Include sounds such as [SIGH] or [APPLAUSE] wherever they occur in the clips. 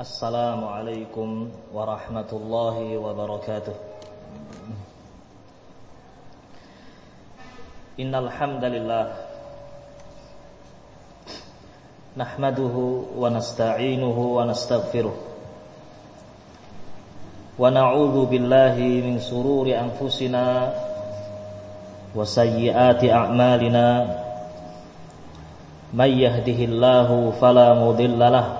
السلام عليكم ورحمة الله وبركاته إن الحمد لله نحمده ونستعينه ونستغفره ونعوذ بالله من سرور أنفسنا وسيئات أعمالنا من يهده الله فلا مضل له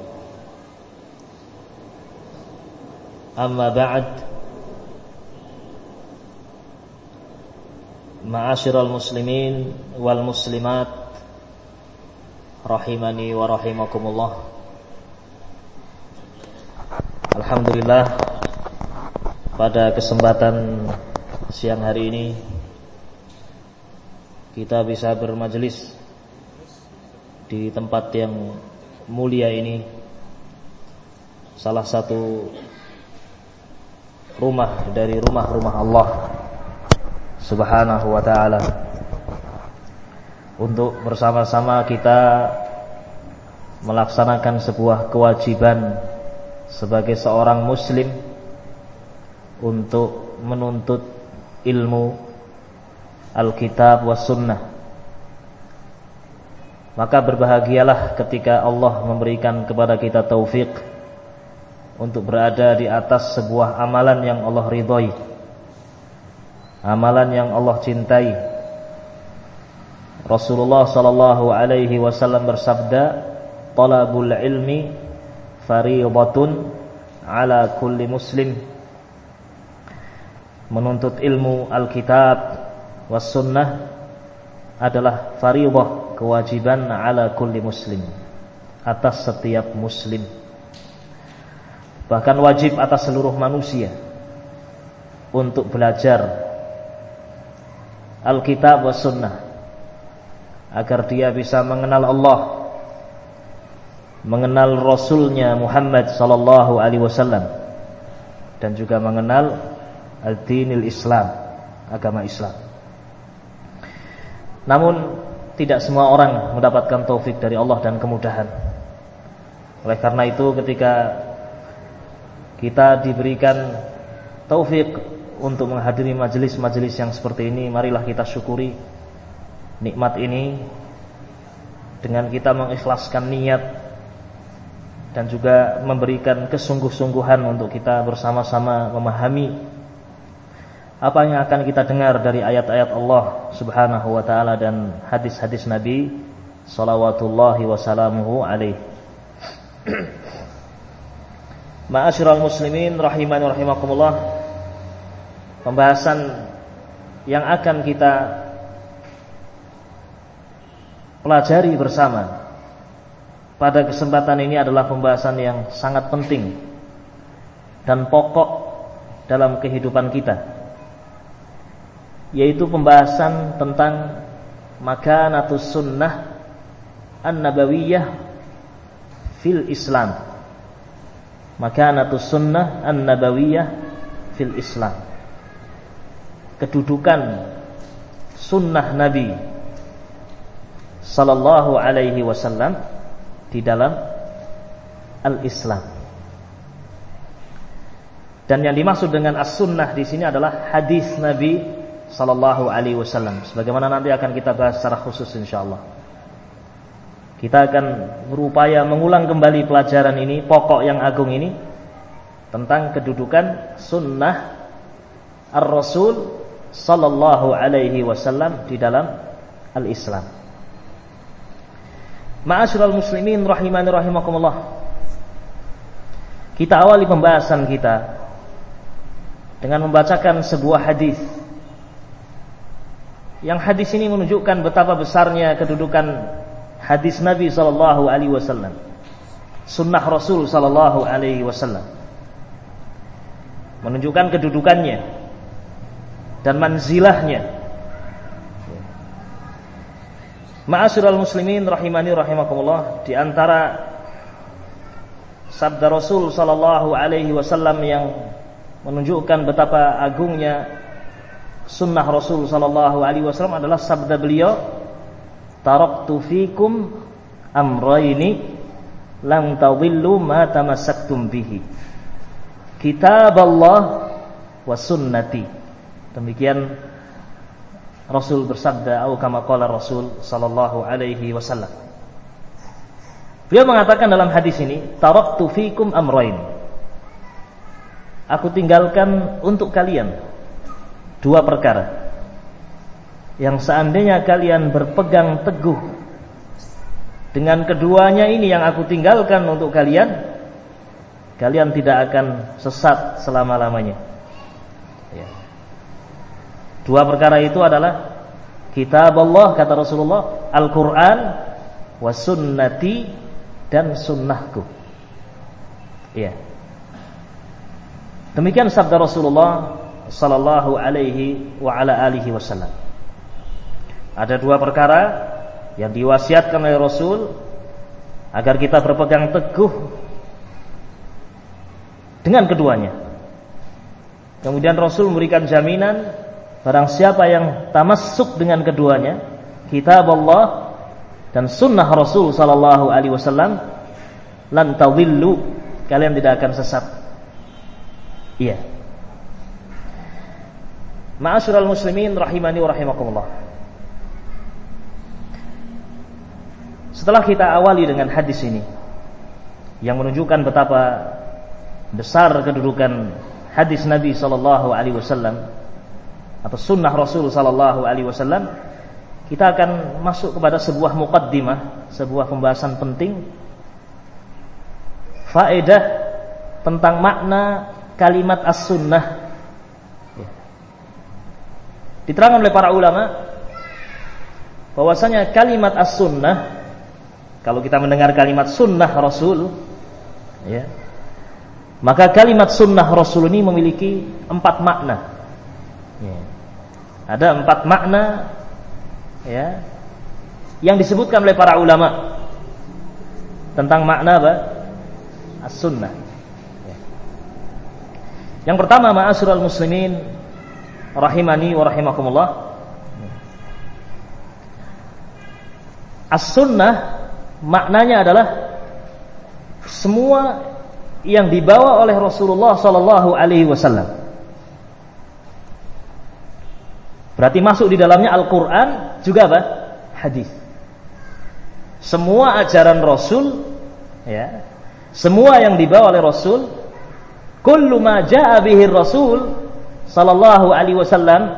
أما بعد معاشر المسلمين والمسلمات رحمني ورحمكم الله Alhamdulillah pada kesempatan siang hari ini kita bisa bermajelis di tempat yang mulia ini salah satu rumah dari rumah-rumah Allah Subhanahu wa taala. Untuk bersama-sama kita melaksanakan sebuah kewajiban sebagai seorang muslim untuk menuntut ilmu Alkitab was sunnah. Maka berbahagialah ketika Allah memberikan kepada kita taufik untuk berada di atas sebuah amalan yang Allah ridhoi. Amalan yang Allah cintai. Rasulullah sallallahu alaihi wasallam bersabda, "Talabul ilmi fariidatun ala kulli muslim." Menuntut ilmu Alkitab was sunnah adalah fariidah, kewajiban ala kulli muslim, atas setiap muslim bahkan wajib atas seluruh manusia untuk belajar Alkitab wa Sunnah agar dia bisa mengenal Allah mengenal Rasulnya Muhammad sallallahu alaihi wasallam dan juga mengenal al-dinil Islam agama Islam. Namun tidak semua orang mendapatkan taufik dari Allah dan kemudahan. Oleh karena itu ketika kita diberikan taufik untuk menghadiri majelis-majelis yang seperti ini, marilah kita syukuri nikmat ini dengan kita mengikhlaskan niat dan juga memberikan kesungguh-sungguhan untuk kita bersama-sama memahami apa yang akan kita dengar dari ayat-ayat Allah Subhanahu wa taala dan hadis-hadis Nabi wasalamuhu alaihi [CLEARS THROAT] Ma'asyiral muslimin rahimani rahimakumullah. Pembahasan yang akan kita pelajari bersama pada kesempatan ini adalah pembahasan yang sangat penting dan pokok dalam kehidupan kita yaitu pembahasan tentang makanatus sunnah an-nabawiyah fil Islam makanatus sunnah an-nabawiyah fil Islam. Kedudukan sunnah Nabi sallallahu alaihi wasallam di dalam al-Islam. Dan yang dimaksud dengan as-sunnah di sini adalah hadis Nabi sallallahu alaihi wasallam sebagaimana nanti akan kita bahas secara khusus insyaallah. Kita akan berupaya mengulang kembali pelajaran ini, pokok yang agung ini tentang kedudukan sunnah Ar-Rasul sallallahu alaihi wasallam di dalam al-Islam. Ma'asyiral muslimin rahimani rahimakumullah. Kita awali pembahasan kita dengan membacakan sebuah hadis. Yang hadis ini menunjukkan betapa besarnya kedudukan hadis Nabi sallallahu alaihi wasallam, sunnah Rasul sallallahu alaihi wasallam. menunjukkan kedudukannya dan manzilahnya. Ma'asyiral muslimin rahimani rahimakumullah di antara sabda Rasul sallallahu alaihi wasallam yang menunjukkan betapa agungnya sunnah Rasul sallallahu alaihi wasallam adalah sabda beliau taraktu fikum amrayni lam tadhillu ma tamassaktum bihi. Kitab Allah wa sunnati. Demikian Rasul bersabda atau kama qala Rasul sallallahu alaihi wasallam. Beliau mengatakan dalam hadis ini taraktu fikum amrain Aku tinggalkan untuk kalian dua perkara yang seandainya kalian berpegang teguh dengan keduanya ini yang aku tinggalkan untuk kalian Kalian tidak akan sesat selama-lamanya. Ya. Dua perkara itu adalah Kitab Allah kata Rasulullah Al-Quran Wasunnati Dan sunnahku. Ya. Demikian sabda Rasulullah Sallallahu alaihi wa ala alihi wasallam Ada dua perkara yang diwasiatkan oleh Rasul agar kita berpegang teguh dengan keduanya. Kemudian Rasul memberikan jaminan barang siapa yang tamassuk dengan keduanya, kitab Allah dan sunnah Rasul sallallahu alaihi wasallam lan tadhillu kalian tidak akan sesat. Iya. Ma'asyiral muslimin rahimani wa rahimakumullah. Setelah kita awali dengan hadis ini yang menunjukkan betapa besar kedudukan hadis Nabi sallallahu alaihi wasallam atau sunnah Rasul sallallahu alaihi wasallam, kita akan masuk kepada sebuah mukaddimah, sebuah pembahasan penting faedah tentang makna kalimat as-sunnah. Ya. Diterangkan oleh para ulama bahwasanya kalimat as-sunnah kalau kita mendengar kalimat sunnah Rasul, ya, maka kalimat sunnah Rasul ini memiliki empat makna. Ya. Ada empat makna, ya, yang disebutkan oleh para ulama tentang makna apa? As-sunnah. Ya. Yang pertama, ma'asyiral muslimin rahimani wa rahimakumullah. As-sunnah maknanya adalah semua yang dibawa oleh Rasulullah sallallahu alaihi wasallam. Berarti masuk di dalamnya Al-Qur'an juga apa? Hadis. Semua ajaran Rasul ya. Semua yang dibawa oleh Rasul kullu ma jaa Rasul sallallahu alaihi wasallam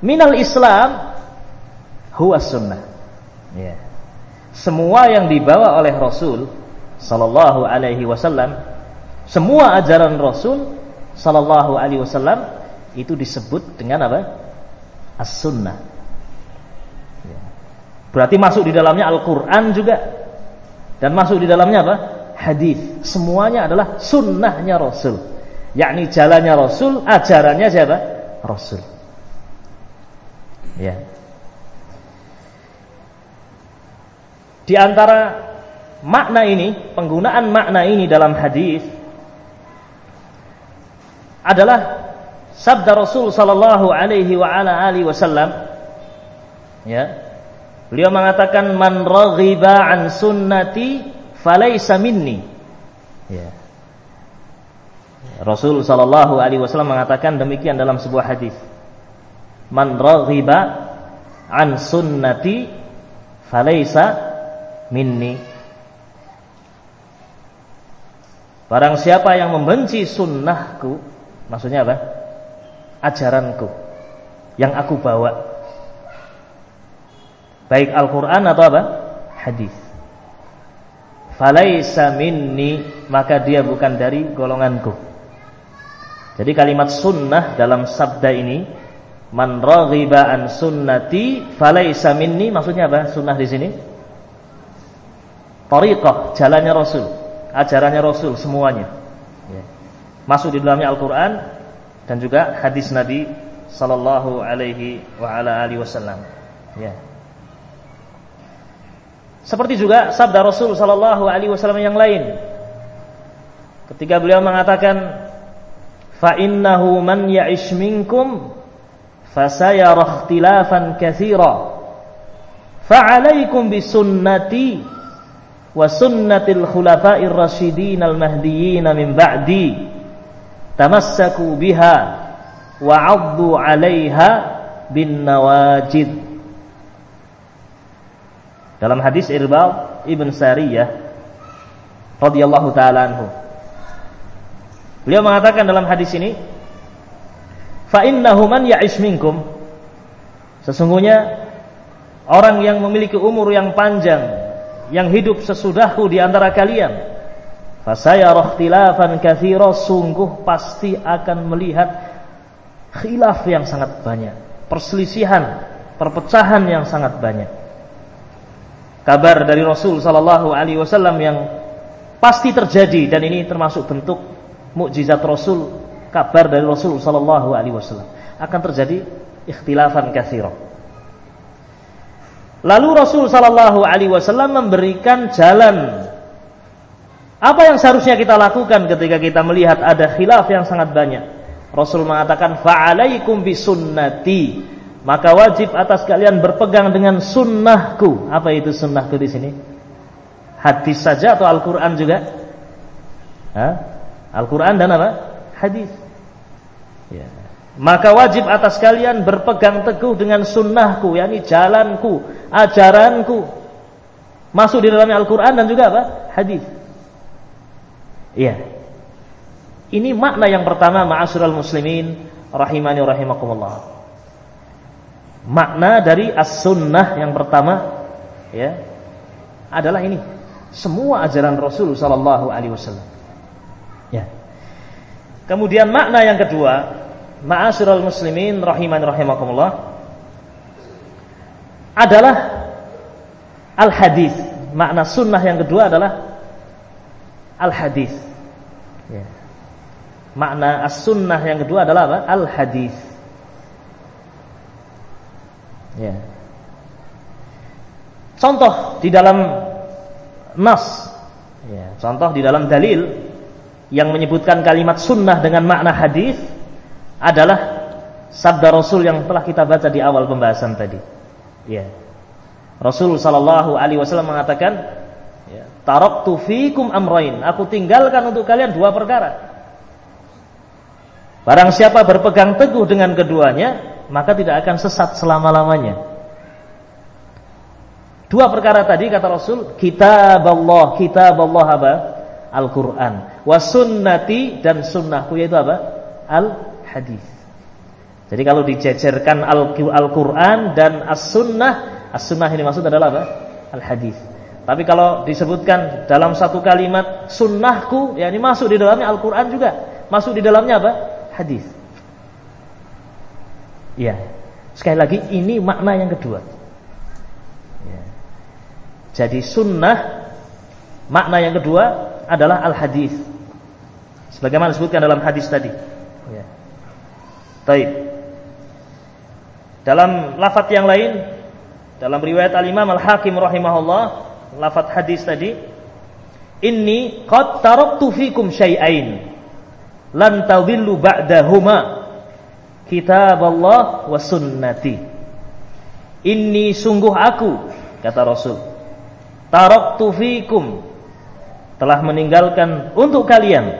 minal Islam huwa sunnah. Ya semua yang dibawa oleh Rasul sallallahu alaihi wasallam semua ajaran Rasul sallallahu alaihi wasallam itu disebut dengan apa? As-sunnah. Ya. Berarti masuk di dalamnya Al-Qur'an juga dan masuk di dalamnya apa? Hadis. Semuanya adalah sunnahnya Rasul. Yakni jalannya Rasul, ajarannya siapa? Rasul. Ya. Di antara makna ini, penggunaan makna ini dalam hadis adalah sabda Rasul sallallahu alaihi wa ala alihi wasallam ya. Beliau mengatakan man raghiba an sunnati falaysa minni. Ya. Rasul sallallahu alaihi wasallam mengatakan demikian dalam sebuah hadis. Man raghiba an sunnati falaysa minni Barang siapa yang membenci sunnahku Maksudnya apa? Ajaranku Yang aku bawa Baik Al-Quran atau apa? Hadis. Falaisa minni Maka dia bukan dari golonganku Jadi kalimat sunnah dalam sabda ini Man raghiba an sunnati Falaisa minni Maksudnya apa? Sunnah di sini tariqah, jalannya Rasul, ajarannya Rasul semuanya. Ya. Masuk di dalamnya Al-Qur'an dan juga hadis Nabi sallallahu alaihi wa ala alihi wasallam. Ya. Seperti juga sabda Rasul sallallahu alaihi wasallam yang lain. Ketika beliau mengatakan fa innahu man ya'ish minkum fasayara ikhtilafan katsira fa'alaikum bisunnati wa sunnatil khulafa'ir rasyidin al mahdiyyin min ba'di. Tamassaku biha wa 'addu dalam hadis Irbal Ibn Sariyah radhiyallahu taala anhu. Beliau mengatakan dalam hadis ini fa innahu man ya'ish minkum. Sesungguhnya orang yang memiliki umur yang panjang yang hidup sesudahku di antara kalian. Fasaya rohtilafan kathiro sungguh pasti akan melihat khilaf yang sangat banyak perselisihan perpecahan yang sangat banyak. Kabar dari Rasul sallallahu alaihi wasallam yang pasti terjadi dan ini termasuk bentuk mukjizat Rasul kabar dari Rasul sallallahu alaihi wasallam. Akan terjadi ikhtilafan kathiro Lalu Rasul Shallallahu Alaihi Wasallam memberikan jalan apa yang seharusnya kita lakukan ketika kita melihat ada khilaf yang sangat banyak. Rasul mengatakan fa'alaikum bisunnati maka wajib atas kalian berpegang dengan sunnahku. Apa itu sunnahku di sini? Hadis saja atau Al-Quran juga? Al-Quran dan apa? Hadis. Ya maka wajib atas kalian berpegang teguh dengan sunnahku, yakni jalanku, ajaranku. Masuk di dalamnya Al-Quran dan juga apa? Hadis. Iya. Ini makna yang pertama ma'asyiral muslimin rahimani rahimakumullah. Makna dari as-sunnah yang pertama ya adalah ini. Semua ajaran Rasul sallallahu alaihi wasallam. Ya. Kemudian makna yang kedua ma'asyiral muslimin rahiman rahimakumullah adalah al hadis. Makna sunnah yang kedua adalah al hadis. Ya. Makna as-sunnah yang kedua adalah apa? Al hadis. Ya. Contoh di dalam nas, ya, contoh di dalam dalil yang menyebutkan kalimat sunnah dengan makna hadis adalah sabda Rasul yang telah kita baca di awal pembahasan tadi. Ya. Rasul sallallahu alaihi wasallam mengatakan, ya, "Taraktu fikum amrain." Aku tinggalkan untuk kalian dua perkara. Barang siapa berpegang teguh dengan keduanya, maka tidak akan sesat selama-lamanya. Dua perkara tadi kata Rasul, kitab Allah, kitab Allah apa? Al-Qur'an. Wa sunnati dan sunnahku yaitu apa? Al hadis. Jadi kalau dijejerkan Al-Quran dan As-Sunnah, As-Sunnah ini maksud adalah apa? Al-Hadis. Tapi kalau disebutkan dalam satu kalimat Sunnahku, ya ini masuk di dalamnya Al-Quran juga, masuk di dalamnya apa? Hadis. Ya, sekali lagi ini makna yang kedua. Ya. Jadi Sunnah makna yang kedua adalah Al-Hadis. Sebagaimana disebutkan dalam hadis tadi. Ya. Baik. Dalam lafaz yang lain, dalam riwayat Al-Imam Al-Hakim rahimahullah, lafaz hadis tadi, "Inni qad taraktu fikum syai'ain lan tadhillu ba'dahuma." Kitab Allah wa sunnati. Inni sungguh aku, kata Rasul, taraktu fikum telah meninggalkan untuk kalian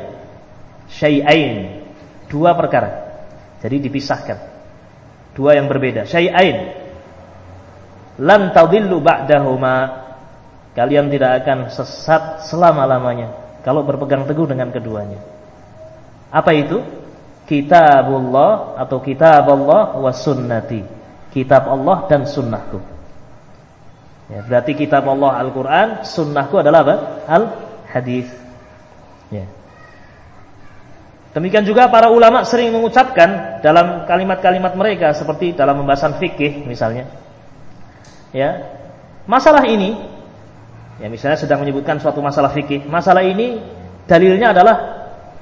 syai'ain dua perkara jadi dipisahkan. Dua yang berbeda. Syai'ain. Lan tadillu ba'dahuma. Kalian tidak akan sesat selama-lamanya kalau berpegang teguh dengan keduanya. Apa itu? Kitabullah atau kitab Allah wa sunnati. Kitab Allah dan sunnahku. Ya, berarti kitab Allah Al-Quran, sunnahku adalah apa? Al-Hadis. Ya. Demikian juga para ulama sering mengucapkan dalam kalimat-kalimat mereka seperti dalam pembahasan fikih misalnya. Ya. Masalah ini ya misalnya sedang menyebutkan suatu masalah fikih. Masalah ini dalilnya adalah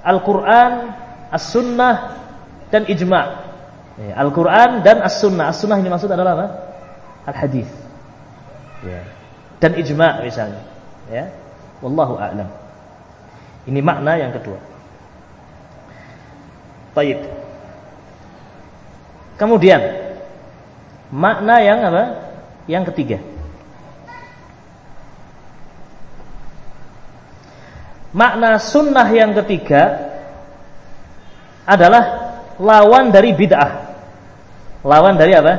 Al-Qur'an, As-Sunnah dan ijma'. Ya, Al-Qur'an dan As-Sunnah. As-Sunnah ini maksud adalah apa? Al-hadis. Ya. Dan ijma' misalnya. Ya. Wallahu a'lam. Ini makna yang kedua. Baik. Kemudian makna yang apa? Yang ketiga. Makna sunnah yang ketiga adalah lawan dari bid'ah. Lawan dari apa?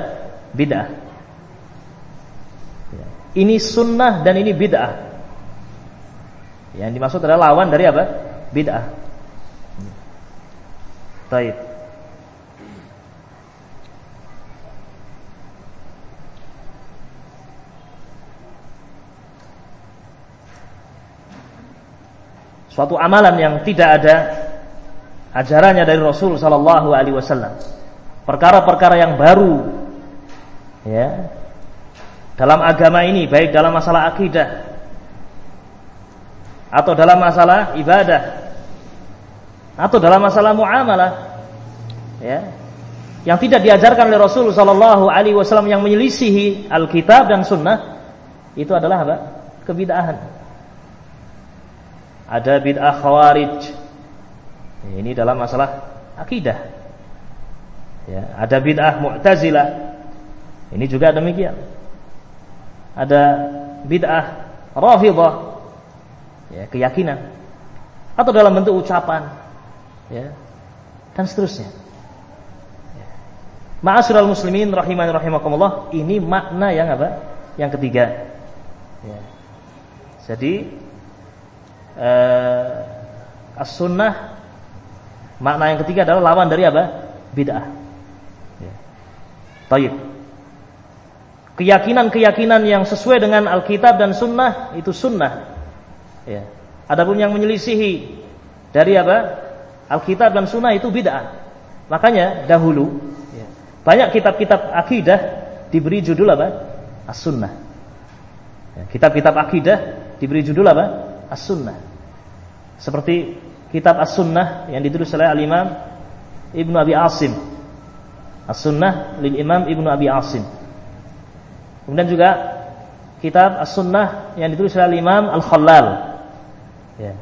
Bid'ah. Ini sunnah dan ini bid'ah. Yang dimaksud adalah lawan dari apa? Bid'ah. Baik. suatu amalan yang tidak ada ajarannya dari Rasul sallallahu alaihi wasallam. Perkara-perkara yang baru ya dalam agama ini baik dalam masalah akidah atau dalam masalah ibadah atau dalam masalah muamalah ya yang tidak diajarkan oleh Rasul sallallahu alaihi wasallam yang menyelisihi Alkitab dan sunnah itu adalah apa? kebidahan ada bid'ah khawarij. Ini dalam masalah akidah. Ya, ada bid'ah mu'tazilah. Ini juga demikian. Ada bid'ah rafidah. Ya, keyakinan. Atau dalam bentuk ucapan. Ya. Dan seterusnya. Ya. Ma'asyiral muslimin rahiman rahimakumullah, ini makna yang apa? Yang ketiga. Ya. Jadi uh, as-sunnah makna yang ketiga adalah lawan dari apa? Bid'ah. Ya. Keyakinan-keyakinan yang sesuai dengan Alkitab dan Sunnah itu Sunnah. Ya. Adapun yang menyelisihi dari apa? Alkitab dan Sunnah itu bid'ah. Makanya dahulu ya, banyak kitab-kitab akidah diberi judul apa? As-Sunnah. Ya, kitab-kitab akidah diberi judul apa? As-Sunnah. Seperti kitab As-Sunnah yang ditulis oleh Al-Imam Ibnu Abi Asim. As-Sunnah lil Imam Ibnu Abi Asim. Kemudian juga kitab As-Sunnah yang ditulis oleh Al-Imam Al-Khallal. Ya.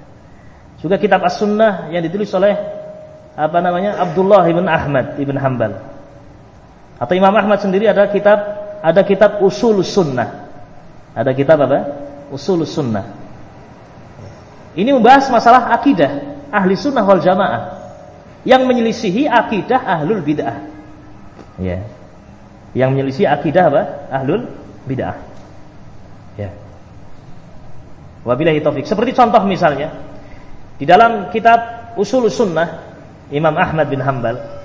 Juga kitab As-Sunnah yang ditulis oleh apa namanya? Abdullah ibn Ahmad ibn Hambal. Atau Imam Ahmad sendiri ada kitab ada kitab Usul Sunnah. Ada kitab apa? Usul Sunnah. Ini membahas masalah akidah ahli sunnah wal jamaah yang menyelisihi akidah ahlul bid'ah. Ya. Yang menyelisihi akidah apa? Ahlul bid'ah. Ya. Wabillahi taufik. Seperti contoh misalnya di dalam kitab Usul Sunnah Imam Ahmad bin Hambal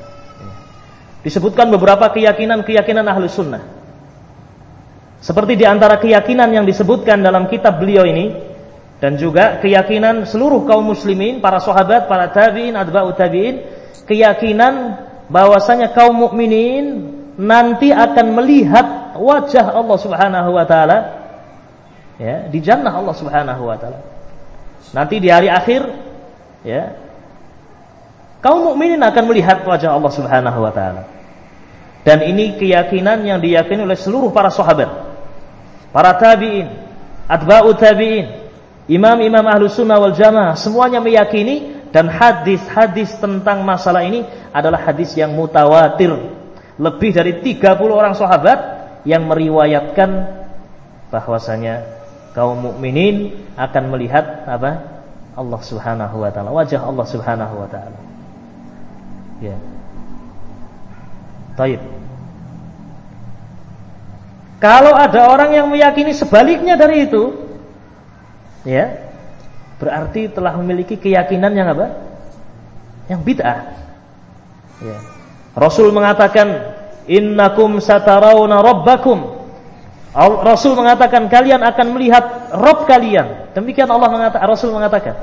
disebutkan beberapa keyakinan-keyakinan ahlu sunnah. Seperti di antara keyakinan yang disebutkan dalam kitab beliau ini dan juga keyakinan seluruh kaum muslimin, para sahabat, para tabi'in, adba'u tabi'in, keyakinan bahwasanya kaum mukminin nanti akan melihat wajah Allah Subhanahu wa taala ya, di jannah Allah Subhanahu wa taala. Nanti di hari akhir ya kaum mukminin akan melihat wajah Allah Subhanahu wa taala. Dan ini keyakinan yang diyakini oleh seluruh para sahabat, para tabi'in, adba'u tabi'in, Imam-imam ahlu sunnah wal jamaah semuanya meyakini dan hadis-hadis tentang masalah ini adalah hadis yang mutawatir. Lebih dari 30 orang sahabat yang meriwayatkan bahwasanya kaum mukminin akan melihat apa? Allah Subhanahu wa taala, wajah Allah Subhanahu wa taala. Ya. Taib. Kalau ada orang yang meyakini sebaliknya dari itu, ya berarti telah memiliki keyakinan yang apa? Yang bid'ah. Ya. Rasul mengatakan innakum satarawna rabbakum. Rasul mengatakan kalian akan melihat Rob kalian. Demikian Allah mengatakan Rasul mengatakan.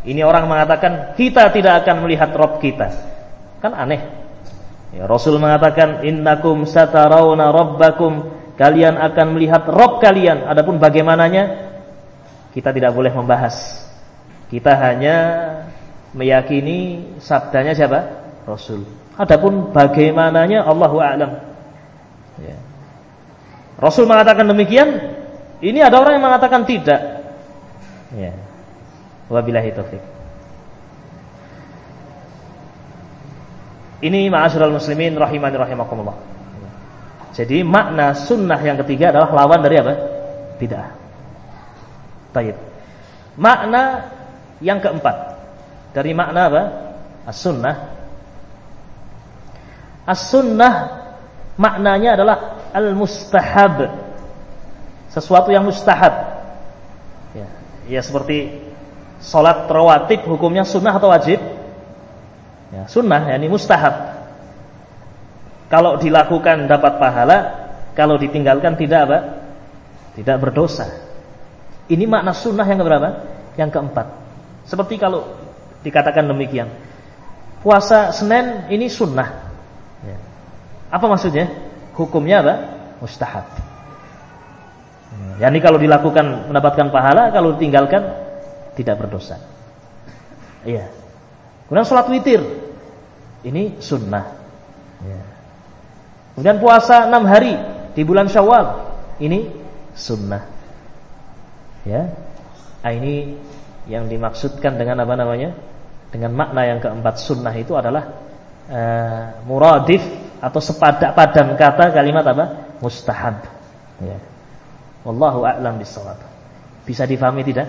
Ini orang mengatakan kita tidak akan melihat Rob kita. Kan aneh. Ya, Rasul mengatakan innakum satarawna rabbakum. Kalian akan melihat Rob kalian. Adapun bagaimananya kita tidak boleh membahas. Kita hanya meyakini sabdanya siapa? Rasul. Adapun bagaimananya Allahu a'lam. Ya. Rasul mengatakan demikian, ini ada orang yang mengatakan tidak. Ya. Wabillahi taufik. Ini ma'asyiral muslimin rahimani rahimakumullah. Jadi makna sunnah yang ketiga adalah lawan dari apa? Bid'ah. Baik. Makna yang keempat dari makna apa? As-sunnah. As-sunnah maknanya adalah al-mustahab. Sesuatu yang mustahab. Ya, ya seperti salat rawatib hukumnya sunnah atau wajib? Ya, sunnah yakni mustahab. Kalau dilakukan dapat pahala, kalau ditinggalkan tidak apa? Tidak berdosa. Ini makna sunnah yang keberapa? Yang keempat. Seperti kalau dikatakan demikian. Puasa Senin ini sunnah. Ya. Apa maksudnya? Hukumnya apa? Mustahab. Ya, ini kalau dilakukan mendapatkan pahala, kalau ditinggalkan tidak berdosa. Iya. Kemudian sholat witir. Ini sunnah. Ya. Kemudian puasa enam hari di bulan syawal. Ini sunnah. Ya. Nah, ini yang dimaksudkan dengan apa namanya? Dengan makna yang keempat sunnah itu adalah uh, muradif atau sepadak padan kata kalimat apa? Mustahab. Ya. Wallahu a'lam bishawab. Bisa difahami tidak?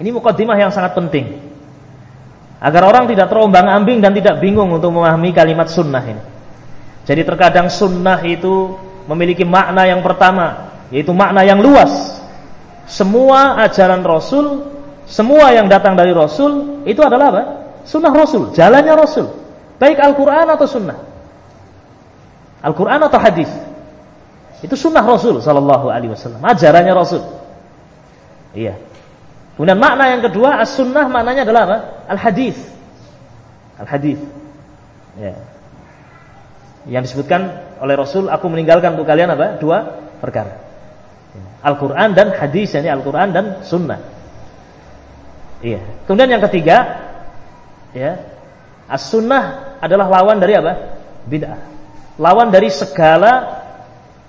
Ini mukaddimah yang sangat penting agar orang tidak terombang-ambing dan tidak bingung untuk memahami kalimat sunnah ini. Jadi terkadang sunnah itu memiliki makna yang pertama, yaitu makna yang luas. Semua ajaran Rasul, semua yang datang dari Rasul itu adalah apa? Sunnah Rasul, jalannya Rasul. Baik Al-Quran atau sunnah. Al-Quran atau hadis. Itu sunnah Rasul Sallallahu Alaihi Wasallam, ajarannya Rasul. Iya. Kemudian makna yang kedua as-sunnah maknanya adalah apa? Al-hadis. Al-hadis. Ya. Yang disebutkan oleh Rasul, aku meninggalkan untuk kalian apa? Dua perkara. Al-Qur'an dan hadis, yani Al-Qur'an dan sunnah. Iya. Kemudian yang ketiga, ya. As-sunnah adalah lawan dari apa? Bid'ah. Lawan dari segala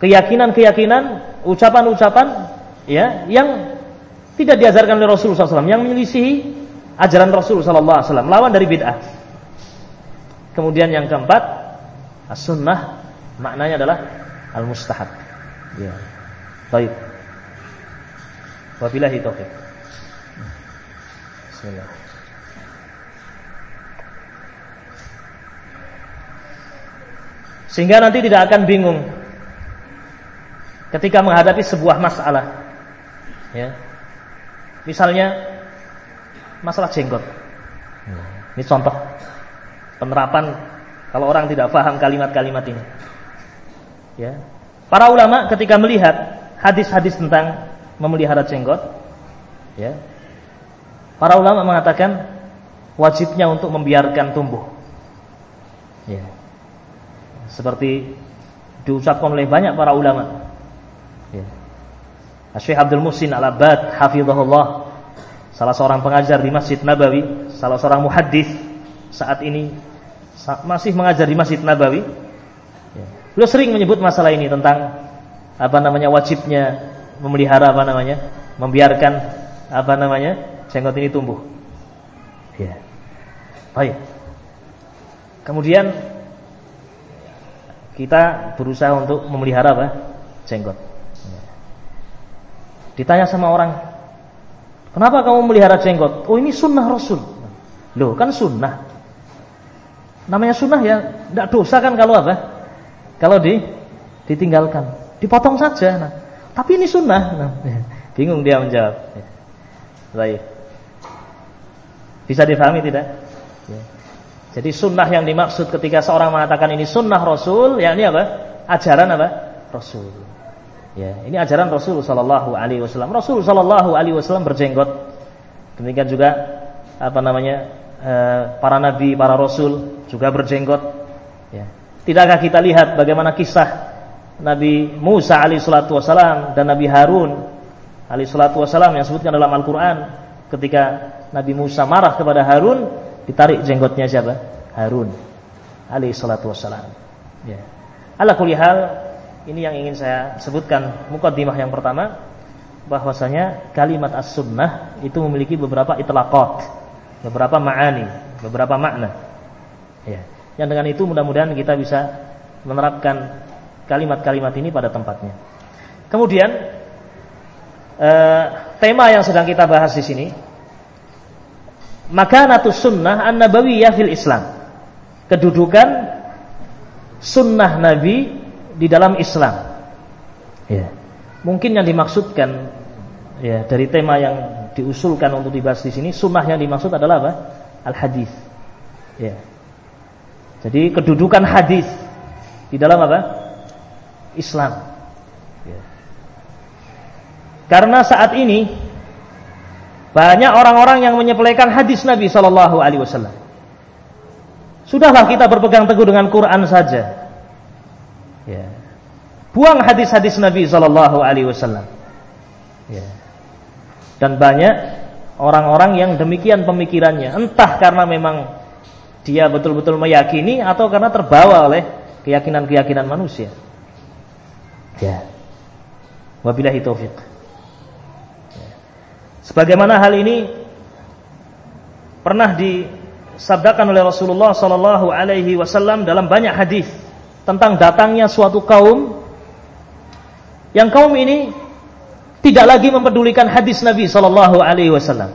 keyakinan-keyakinan, ucapan-ucapan ya yang tidak diajarkan oleh Rasul SAW yang menyelisihi ajaran Rasul SAW lawan dari bid'ah. Kemudian yang keempat, as-sunnah maknanya adalah al-mustahab. Ya. Baik. Wabillahi taufiq. Bismillah. Sehingga nanti tidak akan bingung ketika menghadapi sebuah masalah. Ya, Misalnya masalah jenggot. Ini contoh penerapan kalau orang tidak paham kalimat-kalimat ini. Ya. Para ulama ketika melihat hadis-hadis tentang memelihara jenggot, ya. Para ulama mengatakan wajibnya untuk membiarkan tumbuh. Ya. Seperti diucapkan oleh banyak para ulama. Syekh Abdul Musin Al-Abbad hafizahullah salah seorang pengajar di Masjid Nabawi, salah seorang muhaddis saat ini masih mengajar di Masjid Nabawi. Ya. Beliau sering menyebut masalah ini tentang apa namanya wajibnya memelihara apa namanya, membiarkan apa namanya jenggot ini tumbuh. Ya. Baik. Kemudian kita berusaha untuk memelihara apa? jenggot. Ditanya sama orang, kenapa kamu melihara jenggot? Oh ini sunnah Rasul. Loh kan sunnah. Namanya sunnah ya, tidak dosa kan kalau apa? Kalau di ditinggalkan, dipotong saja. Nah, tapi ini sunnah. Nah, [LAUGHS] bingung dia menjawab. Baik. Bisa difahami tidak? Ya. Jadi sunnah yang dimaksud ketika seorang mengatakan ini sunnah Rasul, ya ini apa? Ajaran apa? Rasul. Ya, ini ajaran Rasul sallallahu alaihi wasallam. Rasul sallallahu alaihi wasallam berjenggot. Demikian juga apa namanya? Eh, para nabi, para rasul juga berjenggot. Ya. Tidakkah kita lihat bagaimana kisah Nabi Musa alaihi salatu wasallam dan Nabi Harun alaihi salatu wasallam yang disebutkan dalam Al-Qur'an ketika Nabi Musa marah kepada Harun, ditarik jenggotnya siapa? Harun alaihi salatu wassalam. Ya. Ala kulli hal, ini yang ingin saya sebutkan mukaddimah yang pertama bahwasanya kalimat as-sunnah itu memiliki beberapa itlaqat, beberapa ma'ani, beberapa makna. Ya. Yang dengan itu mudah-mudahan kita bisa menerapkan kalimat-kalimat ini pada tempatnya. Kemudian eh, tema yang sedang kita bahas di sini makanatus sunnah an-nabawiyah fil Islam. Kedudukan sunnah Nabi di dalam Islam. Ya. Mungkin yang dimaksudkan ya dari tema yang diusulkan untuk dibahas di sini sunnah yang dimaksud adalah apa? Al hadis. Ya. Jadi kedudukan hadis di dalam apa? Islam. Ya. Karena saat ini banyak orang-orang yang menyepelekan hadis Nabi Shallallahu Alaihi Wasallam. Sudahlah kita berpegang teguh dengan Quran saja. Ya. Buang hadis-hadis Nabi Shallallahu Alaihi Wasallam. Ya. Dan banyak orang-orang yang demikian pemikirannya, entah karena memang dia betul-betul meyakini atau karena terbawa oleh keyakinan-keyakinan manusia. Ya. Wabillahi taufik. Ya. Sebagaimana hal ini pernah disabdakan oleh Rasulullah sallallahu alaihi wasallam dalam banyak hadis tentang datangnya suatu kaum yang kaum ini tidak lagi mempedulikan hadis Nabi Shallallahu Alaihi Wasallam.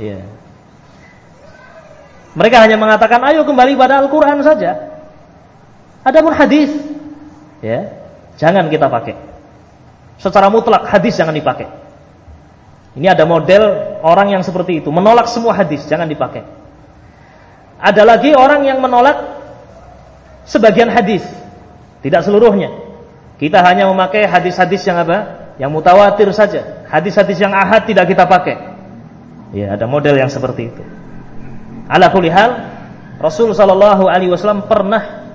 Ya. Mereka hanya mengatakan, ayo kembali pada Al-Quran saja. Adapun hadis, ya, jangan kita pakai. Secara mutlak hadis jangan dipakai. Ini ada model orang yang seperti itu, menolak semua hadis, jangan dipakai. Ada lagi orang yang menolak sebagian hadis, tidak seluruhnya. Kita hanya memakai hadis-hadis yang apa? Yang mutawatir saja. Hadis-hadis yang ahad tidak kita pakai. Ya, ada model yang seperti itu. Ala kulli hal, Rasul sallallahu alaihi wasallam pernah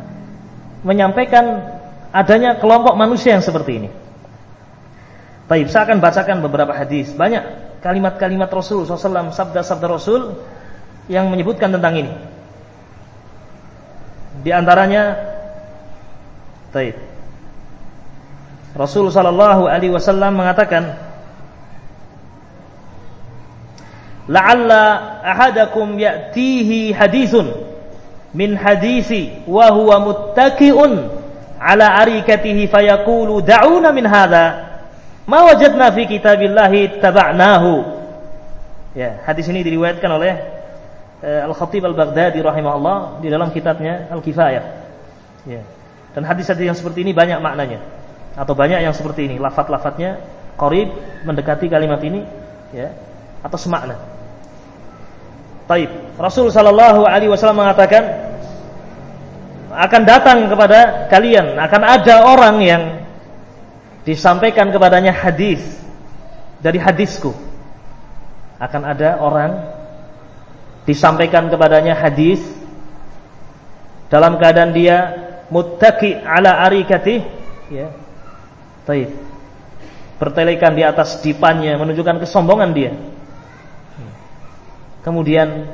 menyampaikan adanya kelompok manusia yang seperti ini. Baik, saya akan bacakan beberapa hadis. Banyak kalimat-kalimat Rasul SAW, sabda-sabda Rasul yang menyebutkan tentang ini. Di antaranya Taib. Rasul sallallahu alaihi wasallam mengatakan La'alla ahadakum ya'tihi hadithun min hadisi wa huwa muttaki'un ala arikatihi fayaqulu da'una min hadha ma wajadna fi kitabillahi taba'nahu ya hadis ini diriwayatkan oleh Eh, Al-Khatib Al-Baghdadi rahimahullah di dalam kitabnya Al-Kifayah. Ya. Dan hadis-hadis yang seperti ini banyak maknanya atau banyak yang seperti ini, lafat-lafatnya qarib mendekati kalimat ini ya atau semakna. Taib. Rasul sallallahu alaihi wasallam mengatakan akan datang kepada kalian, akan ada orang yang disampaikan kepadanya hadis dari hadisku. Akan ada orang disampaikan kepadanya hadis dalam keadaan dia muttaqi ala arikati ya. Bertelekan di atas dipannya menunjukkan kesombongan dia. Kemudian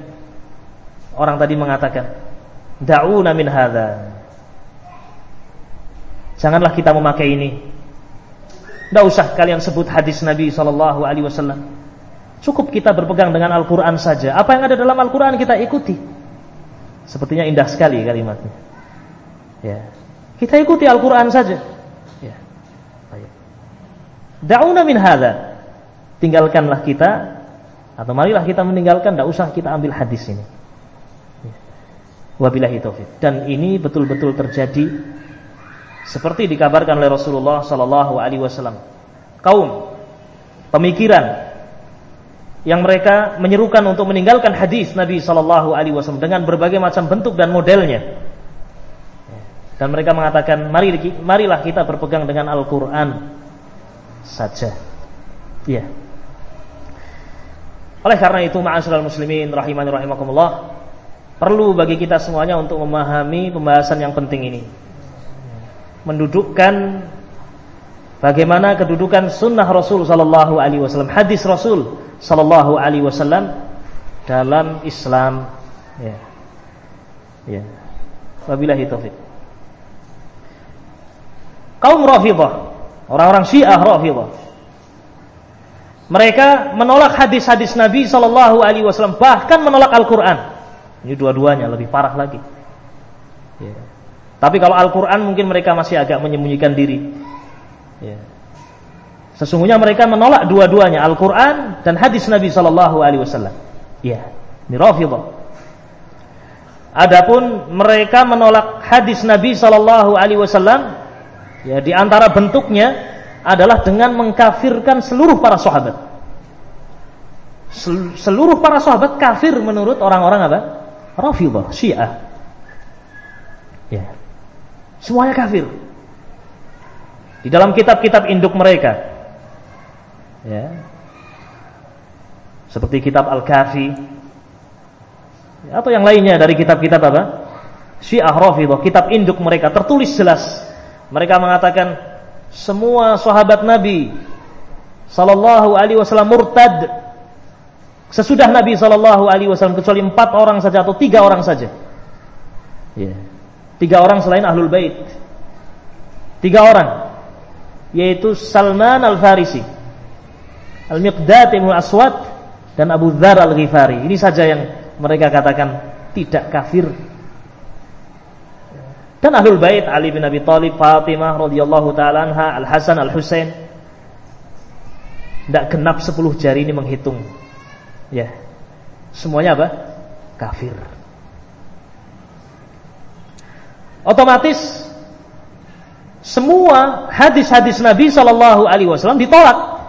orang tadi mengatakan da'una min hadza janganlah kita memakai ini. Tidak usah kalian sebut hadis Nabi sallallahu alaihi wasallam Cukup kita berpegang dengan Al-Quran saja. Apa yang ada dalam Al-Quran kita ikuti. Sepertinya indah sekali kalimatnya. Ya. Kita ikuti Al-Quran saja. Ya. Da'una min hadha. Tinggalkanlah kita atau marilah kita meninggalkan, tidak usah kita ambil hadis ini. Ya. Wabillahi taufik. Dan ini betul-betul terjadi seperti dikabarkan oleh Rasulullah sallallahu alaihi wasallam. Kaum pemikiran yang mereka menyerukan untuk meninggalkan hadis Nabi Shallallahu Alaihi Wasallam dengan berbagai macam bentuk dan modelnya. Dan mereka mengatakan, Mari, marilah kita berpegang dengan Al-Quran saja. Ya. Oleh karena itu, ma'asyiral muslimin rahimani rahimakumullah, perlu bagi kita semuanya untuk memahami pembahasan yang penting ini. Mendudukkan bagaimana kedudukan sunnah Rasul sallallahu alaihi wasallam, hadis Rasul sallallahu alaihi wasallam dalam Islam ya. Ya. Wabillahi taufik. Kaum Rafidhah, orang-orang Syiah Rafidhah. Mereka menolak hadis-hadis Nabi sallallahu alaihi wasallam, bahkan menolak Al-Qur'an. Ini dua-duanya lebih parah lagi. Ya. Tapi kalau Al-Quran mungkin mereka masih agak menyembunyikan diri. Ya. Sesungguhnya mereka menolak dua-duanya Al-Quran dan hadis Nabi Sallallahu Alaihi Wasallam. Ya, ini Rafidah. Adapun mereka menolak hadis Nabi Sallallahu Alaihi Wasallam, ya di antara bentuknya adalah dengan mengkafirkan seluruh para sahabat. Seluruh para sahabat kafir menurut orang-orang apa? Rafidah, Syiah. Ya. Semuanya kafir. Di dalam kitab-kitab induk mereka. Ya. Seperti kitab Al-Kafi atau yang lainnya dari kitab-kitab apa? Syiah Rafidah, kitab induk mereka tertulis jelas. Mereka mengatakan semua sahabat Nabi sallallahu alaihi wasallam murtad Sesudah Nabi Shallallahu Alaihi Wasallam kecuali empat orang saja atau tiga orang saja. Ya. Tiga orang selain ahlul bait. Tiga orang, yaitu Salman al Farisi, Al Miqdad ibn Aswad dan Abu Dhar al Ghifari. Ini saja yang mereka katakan tidak kafir. Dan ahlul bait Ali bin Abi Thalib, Fatimah radhiyallahu taala anha, Al Hasan Al Husain. Tidak genap sepuluh jari ini menghitung Ya. Semuanya apa? Kafir. Otomatis semua hadis-hadis Nabi Shallallahu Alaihi Wasallam ditolak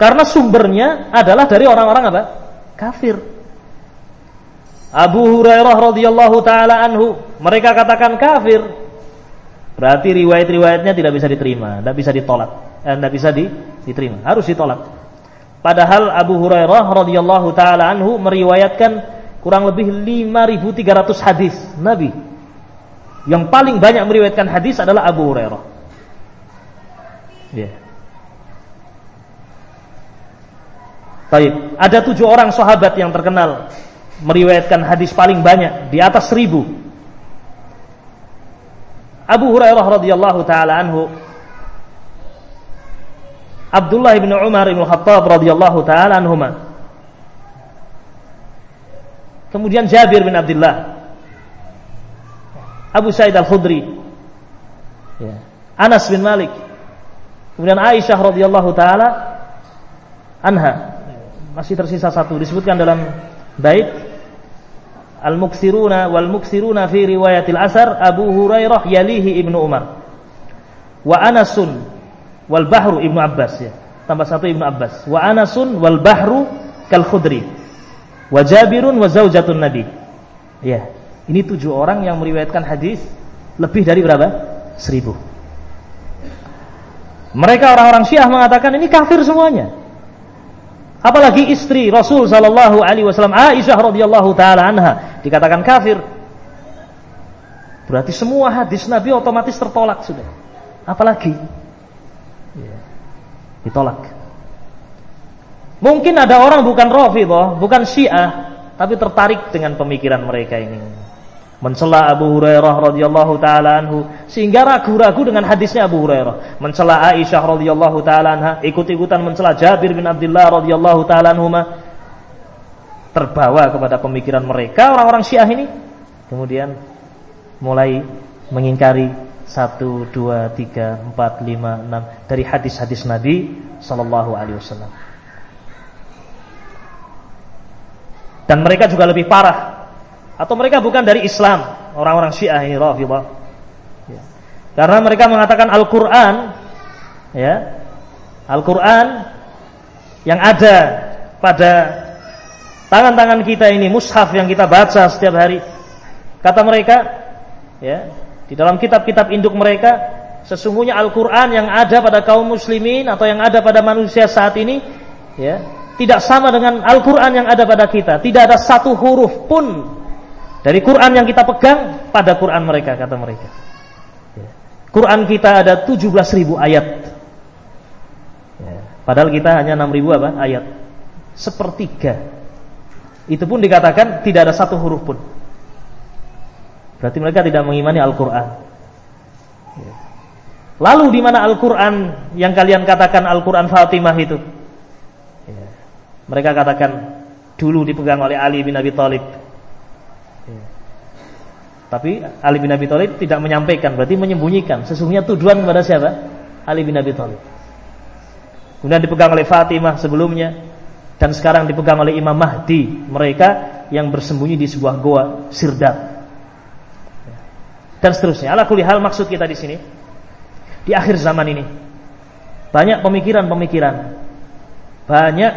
karena sumbernya adalah dari orang-orang apa? Kafir. Abu Hurairah radhiyallahu taala anhu mereka katakan kafir. Berarti riwayat-riwayatnya tidak bisa diterima, tidak bisa ditolak, eh, tidak bisa diterima, harus ditolak. Padahal Abu Hurairah radhiyallahu taala anhu meriwayatkan kurang lebih 5300 hadis Nabi. Yang paling banyak meriwayatkan hadis adalah Abu Hurairah. Ya. Yeah. Baik, ada tujuh orang sahabat yang terkenal meriwayatkan hadis paling banyak di atas seribu. Abu Hurairah radhiyallahu taala anhu Abdullah bin Umar bin Khattab radhiyallahu taala anhuma. Kemudian Jabir bin Abdullah. Abu Sa'id Al-Khudri. Ya. Anas bin Malik. Kemudian Aisyah radhiyallahu taala anha. Masih tersisa satu disebutkan dalam bait Al-Muksiruna wal Muksiruna fi riwayatil asar Abu Hurairah yalihi Ibnu Umar. Wa Anasun wal bahru Ibnu Abbas ya. Tambah satu Ibnu Abbas. Wa Anasun wal bahru kal Khudri. Wa Jabirun wa zaujatun Nabi. Ya. Ini tujuh orang yang meriwayatkan hadis lebih dari berapa? Seribu. Mereka orang-orang Syiah mengatakan ini kafir semuanya. Apalagi istri Rasul sallallahu alaihi wasallam Aisyah radhiyallahu taala anha dikatakan kafir. Berarti semua hadis Nabi otomatis tertolak sudah. Apalagi ditolak. Mungkin ada orang bukan Rafidhah, bukan Syiah, tapi tertarik dengan pemikiran mereka ini. Mencela Abu Hurairah radhiyallahu taala anhu sehingga ragu-ragu dengan hadisnya Abu Hurairah. Mencela Aisyah radhiyallahu taala anha, ikut-ikutan mencela Jabir bin Abdullah radhiyallahu taala anhuma. Terbawa kepada pemikiran mereka orang-orang Syiah ini. Kemudian mulai mengingkari satu, dua, tiga, empat, lima, enam dari hadis-hadis Nabi Sallallahu Alaihi Wasallam. Dan mereka juga lebih parah, atau mereka bukan dari Islam, orang-orang Syiah ini Rafidah. Ya. Karena mereka mengatakan Al-Quran, ya, Al-Quran yang ada pada tangan-tangan kita ini, mushaf yang kita baca setiap hari, kata mereka, ya, di dalam kitab-kitab induk mereka, sesungguhnya Al-Qur'an yang ada pada kaum muslimin atau yang ada pada manusia saat ini, ya, tidak sama dengan Al-Qur'an yang ada pada kita. Tidak ada satu huruf pun dari Quran yang kita pegang pada Quran mereka kata mereka. Ya. Quran kita ada 17.000 ayat. Padahal kita hanya 6000 apa? ayat. Sepertiga. Itu pun dikatakan tidak ada satu huruf pun. Berarti mereka tidak mengimani Al-Qur'an. Ya. Lalu di mana Al-Qur'an yang kalian katakan Al-Qur'an Fatimah itu? Ya. Mereka katakan dulu dipegang oleh Ali bin Abi Thalib. Ya. Tapi Ali bin Abi Thalib tidak menyampaikan, berarti menyembunyikan. Sesungguhnya tuduhan kepada siapa? Ali bin Abi Thalib. Kemudian dipegang oleh Fatimah sebelumnya dan sekarang dipegang oleh Imam Mahdi, mereka yang bersembunyi di sebuah goa Sirdap. Dan seterusnya. Ala kulli hal maksud kita di sini di akhir zaman ini banyak pemikiran-pemikiran, banyak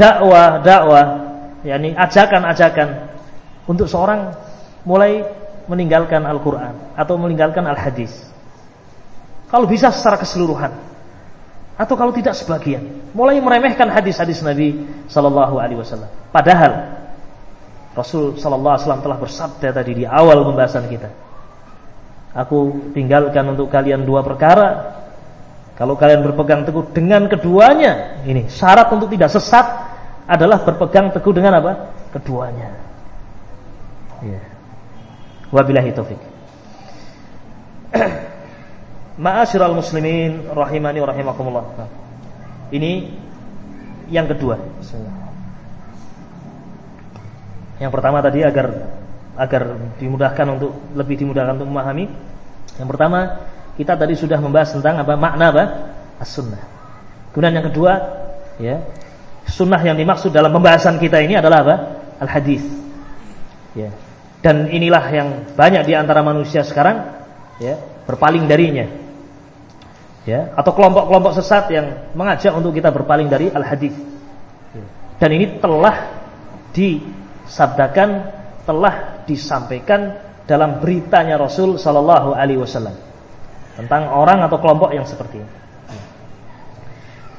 dakwah-dakwah, yakni ajakan-ajakan untuk seorang mulai meninggalkan Al-Quran atau meninggalkan Al-Hadis. Kalau bisa secara keseluruhan, atau kalau tidak sebagian, mulai meremehkan hadis-hadis Nabi Sallallahu Alaihi Wasallam. Padahal Rasul Sallallahu Alaihi Wasallam telah bersabda tadi di awal pembahasan kita. Aku tinggalkan untuk kalian dua perkara. Kalau kalian berpegang teguh dengan keduanya, ini syarat untuk tidak sesat adalah berpegang teguh dengan apa? Keduanya. Yeah. Wabillahi taufik. [CLEARS THROAT] Ma'asyiral muslimin rahimani wa rahimakumullah. Ini yang kedua. Yang pertama tadi agar agar dimudahkan untuk lebih dimudahkan untuk memahami. Yang pertama, kita tadi sudah membahas tentang apa makna apa? As-sunnah. Kemudian yang kedua, ya, sunnah yang dimaksud dalam pembahasan kita ini adalah apa? Al-hadis. Ya. Dan inilah yang banyak di antara manusia sekarang ya, berpaling darinya. Ya, atau kelompok-kelompok sesat yang mengajak untuk kita berpaling dari al-hadis. Dan ini telah disabdakan, telah disampaikan dalam beritanya Rasul sallallahu alaihi wasallam tentang orang atau kelompok yang seperti ini.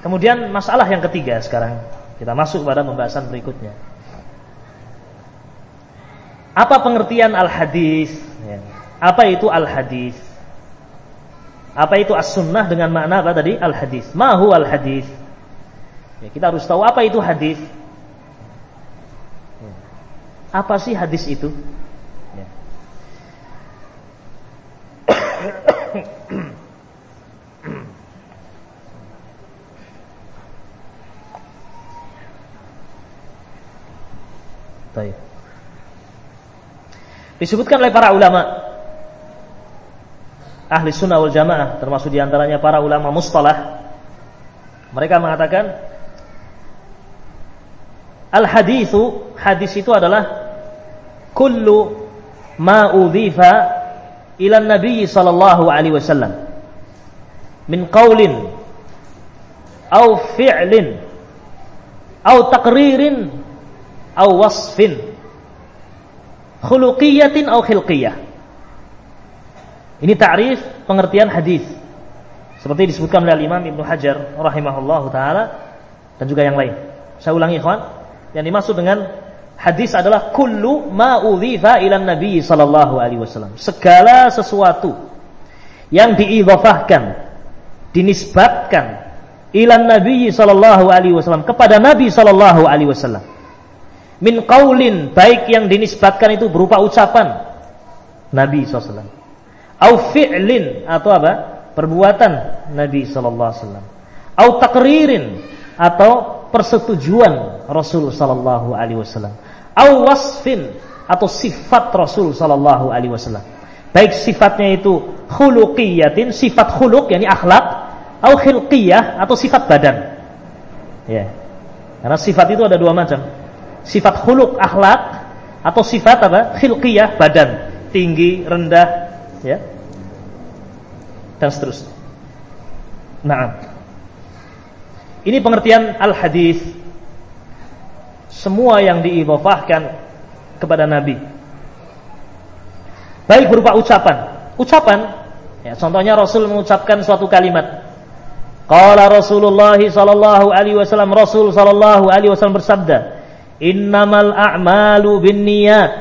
Kemudian masalah yang ketiga sekarang kita masuk pada pembahasan berikutnya. Apa pengertian al-hadis? Ya. Apa itu al-hadis? Apa itu as-sunnah dengan makna apa tadi? Al-hadis. Mahu al-hadis? Ya, kita harus tahu apa itu hadis. Ya. Apa sih hadis itu? Ya. Baik. Disebutkan oleh para ulama. Ahli sunnah wal jamaah termasuk di antaranya para ulama mustalah. Mereka mengatakan al hadithu hadis itu adalah kullu ma udhifa ila nabi sallallahu alaihi wasallam min qaulin au fi'lin au taqririn au wasfin khuluqiyatin au khilqiyah. Ini ta'rif pengertian hadis. Seperti disebutkan oleh Imam Ibnu Hajar rahimahullahu taala dan juga yang lain. Saya ulangi ikhwan, yang dimaksud dengan hadis adalah kullu ma udhifa ila nabi sallallahu alaihi wasallam. Segala sesuatu yang diidhafahkan, dinisbatkan ila nabi sallallahu alaihi wasallam kepada nabi sallallahu alaihi wasallam min qaulin baik yang dinisbatkan itu berupa ucapan. Nabi SAW au fi'lin atau apa? Perbuatan Nabi SAW au takririn atau persetujuan Rasul sallallahu alaihi wasallam. Au wasfin atau sifat Rasul sallallahu alaihi wasallam. Baik sifatnya itu khuluqiyatin sifat khuluq yakni akhlak au khilqiyah atau sifat badan. Ya. Karena sifat itu ada dua macam sifat khuluk akhlak atau sifat apa? Khilqiyah badan. Tinggi rendah ya. Dan seterusnya. Nah ini pengertian al hadis semua yang diidhafahkan kepada nabi. Baik berupa ucapan. Ucapan ya contohnya rasul mengucapkan suatu kalimat. Qala Rasulullah sallallahu alaihi wasallam Rasul sallallahu alaihi wasallam bersabda innamal a'malu binniyat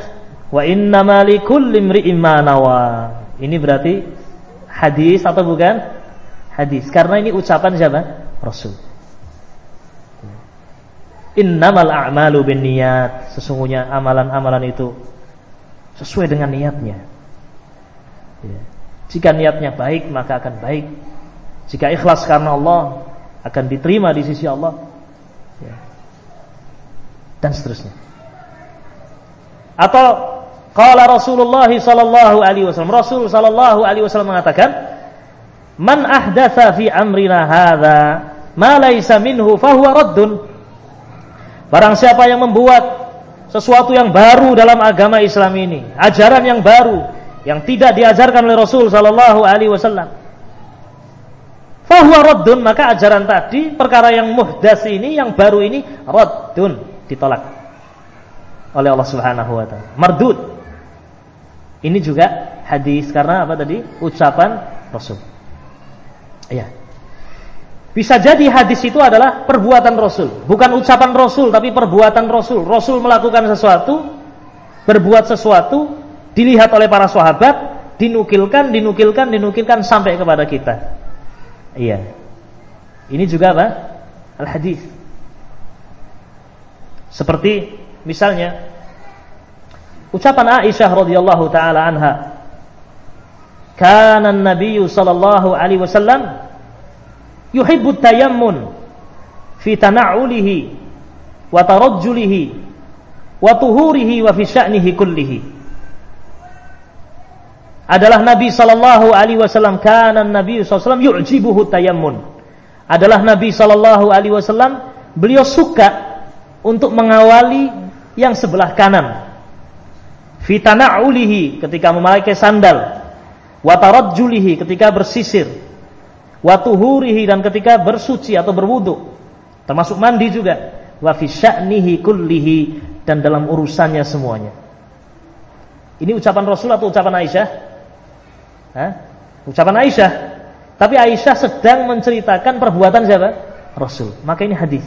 wa innamal likulli imri'in ma nawa. Ini berarti hadis atau bukan? Hadis. Karena ini ucapan siapa? Rasul. Innamal a'malu bin niat. Sesungguhnya amalan-amalan itu sesuai dengan niatnya. Ya. Jika niatnya baik maka akan baik. Jika ikhlas karena Allah akan diterima di sisi Allah. Dan seterusnya. Atau qala Rasulullah sallallahu alaihi wasallam Rasul sallallahu alaihi wasallam mengatakan Man ahdatsa fi amrina hadza ma laysa minhu fahuwa raddun Barang siapa yang membuat sesuatu yang baru dalam agama Islam ini, ajaran yang baru yang tidak diajarkan oleh Rasul sallallahu alaihi wasallam. Fahuwa raddun, maka ajaran tadi, perkara yang muhdas ini, yang baru ini raddun, ditolak oleh Allah Subhanahu wa taala. Mardud. Ini juga hadis karena apa tadi? Ucapan Rasul. Iya. Bisa jadi hadis itu adalah perbuatan Rasul, bukan ucapan Rasul tapi perbuatan Rasul. Rasul melakukan sesuatu, berbuat sesuatu, dilihat oleh para sahabat, dinukilkan, dinukilkan, dinukilkan sampai kepada kita. Iya. Ini juga apa? Al-hadis. Seperti misalnya ucapan Aisyah radhiyallahu taala anha. Kana an-nabiy sallallahu alaihi wasallam yuhibbu tayammun fi tana'ulihi wa tarajjulihi wa tuhurihi wa fi sya'nihi kullihi adalah Nabi sallallahu alaihi wasallam kana Nabi sallallahu alaihi wasallam yu'jibuhu tayammun adalah Nabi sallallahu alaihi wasallam beliau suka untuk mengawali yang sebelah kanan. Fi tana'ulihi ketika memakai sandal. Wa tarajjulihi ketika bersisir. Watuhurihi dan ketika bersuci atau berwudu termasuk mandi juga. Wa fi sya'nihi kullihi dan dalam urusannya semuanya. Ini ucapan Rasul atau ucapan Aisyah? Hah? ucapan Aisyah. Tapi Aisyah sedang menceritakan perbuatan siapa? Rasul. Maka ini hadis.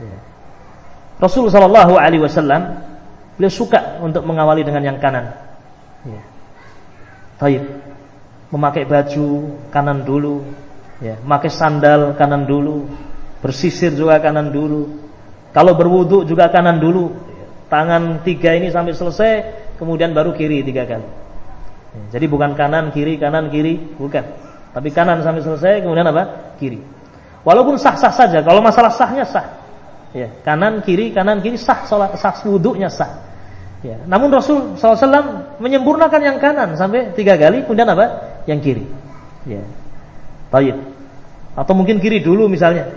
Ya. Rasul Shallallahu Alaihi Wasallam beliau suka untuk mengawali dengan yang kanan ya. Taib memakai baju kanan dulu, ya, memakai sandal kanan dulu, bersisir juga kanan dulu. Kalau berwudu juga kanan dulu. Tangan tiga ini sampai selesai, kemudian baru kiri tiga kali. Ya, jadi bukan kanan kiri kanan kiri, bukan. Tapi kanan sampai selesai, kemudian apa? Kiri. Walaupun sah-sah saja. Kalau masalah sahnya sah. Ya, kanan kiri kanan kiri sah salat sah wudunya sah. Ya, namun Rasul SAW menyempurnakan yang kanan sampai tiga kali, kemudian apa? yang kiri. Ya. Baik. Atau mungkin kiri dulu misalnya.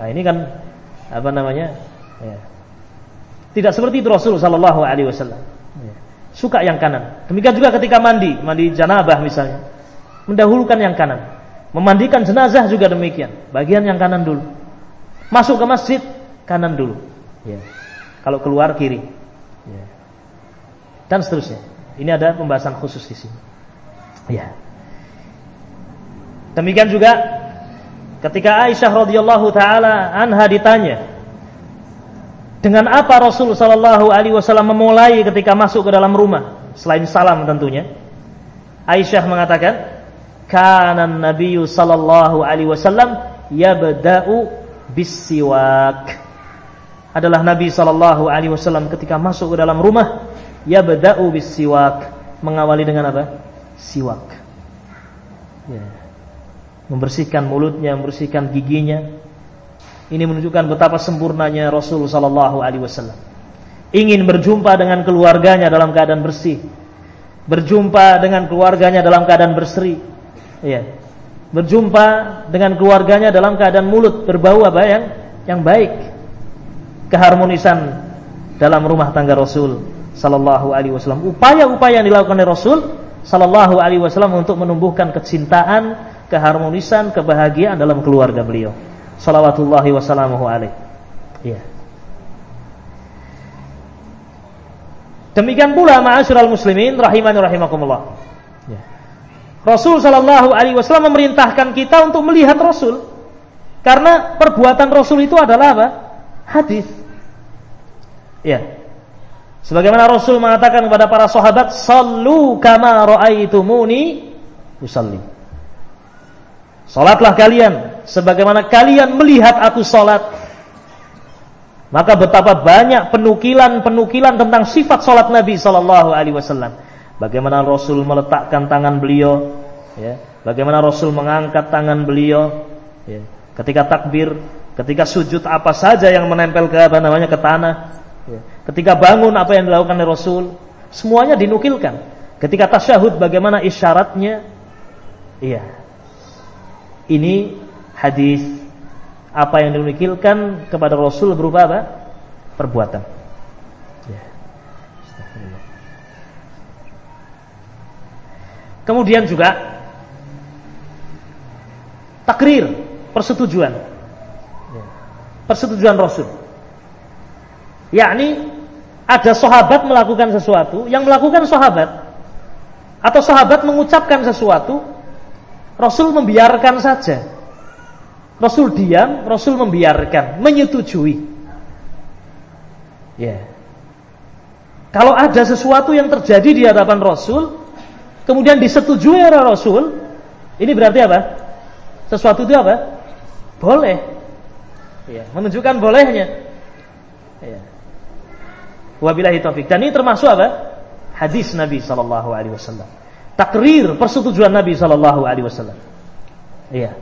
Nah, ini kan apa namanya? Ya. Tidak seperti itu Rasul wasallam. Ya. Suka yang kanan. Demikian juga ketika mandi, mandi janabah misalnya. Mendahulukan yang kanan. Memandikan jenazah juga demikian. Bagian yang kanan dulu. Masuk ke masjid kanan dulu. Ya. Kalau keluar kiri. Ya. Dan seterusnya. Ini ada pembahasan khusus di sini. Ya. Demikian juga ketika Aisyah radhiyallahu taala anha ditanya dengan apa Rasul sallallahu alaihi wasallam memulai ketika masuk ke dalam rumah selain salam tentunya. Aisyah mengatakan, "Kana Nabi sallallahu alaihi wasallam yabda'u bisiwak." Adalah Nabi sallallahu alaihi wasallam ketika masuk ke dalam rumah yabda'u bisiwak, mengawali dengan apa? Siwak. Ya. Membersihkan mulutnya, membersihkan giginya. Ini menunjukkan betapa sempurnanya Rasul sallallahu alaihi wasallam. Ingin berjumpa dengan keluarganya dalam keadaan bersih. Berjumpa dengan keluarganya dalam keadaan berseri. Ya. Berjumpa dengan keluarganya dalam keadaan mulut berbau apa yang yang baik. Keharmonisan dalam rumah tangga Rasul sallallahu alaihi wasallam. Upaya-upaya yang dilakukan oleh Rasul sallallahu alaihi wasallam untuk menumbuhkan kecintaan keharmonisan, kebahagiaan dalam keluarga beliau. Salawatullahi wassalamuhu alaih. Ya. Demikian pula ma'asyiral muslimin rahimani rahimakumullah. Ya. Rasul sallallahu alaihi wasallam memerintahkan kita untuk melihat Rasul. Karena perbuatan Rasul itu adalah apa? Hadis. Ya. Sebagaimana Rasul mengatakan kepada para sahabat, "Shallu kama raaitumuni usalli." Salatlah kalian sebagaimana kalian melihat aku sholat. Maka betapa banyak penukilan-penukilan tentang sifat sholat Nabi Sallallahu Alaihi Wasallam. Bagaimana Rasul meletakkan tangan beliau, ya. bagaimana Rasul mengangkat tangan beliau, ya. ketika takbir, ketika sujud apa saja yang menempel ke apa namanya ke tanah, ya. ketika bangun apa yang dilakukan oleh Rasul, semuanya dinukilkan. Ketika tasyahud bagaimana isyaratnya, iya. Ini hadis apa yang dinukilkan kepada Rasul berupa apa? Perbuatan. Ya. Kemudian juga takrir, persetujuan. Persetujuan Rasul. Yakni ada sahabat melakukan sesuatu, yang melakukan sahabat atau sahabat mengucapkan sesuatu, Rasul membiarkan saja. Rasul diam, Rasul membiarkan, menyetujui. Ya. Kalau ada sesuatu yang terjadi di hadapan Rasul, kemudian disetujui oleh Rasul, ini berarti apa? Sesuatu itu apa? Boleh. Ya, menunjukkan bolehnya. Ya. Wabillahi taufik. Dan ini termasuk apa? Hadis Nabi sallallahu alaihi wasallam. Takrir persetujuan Nabi sallallahu alaihi wasallam. Iya.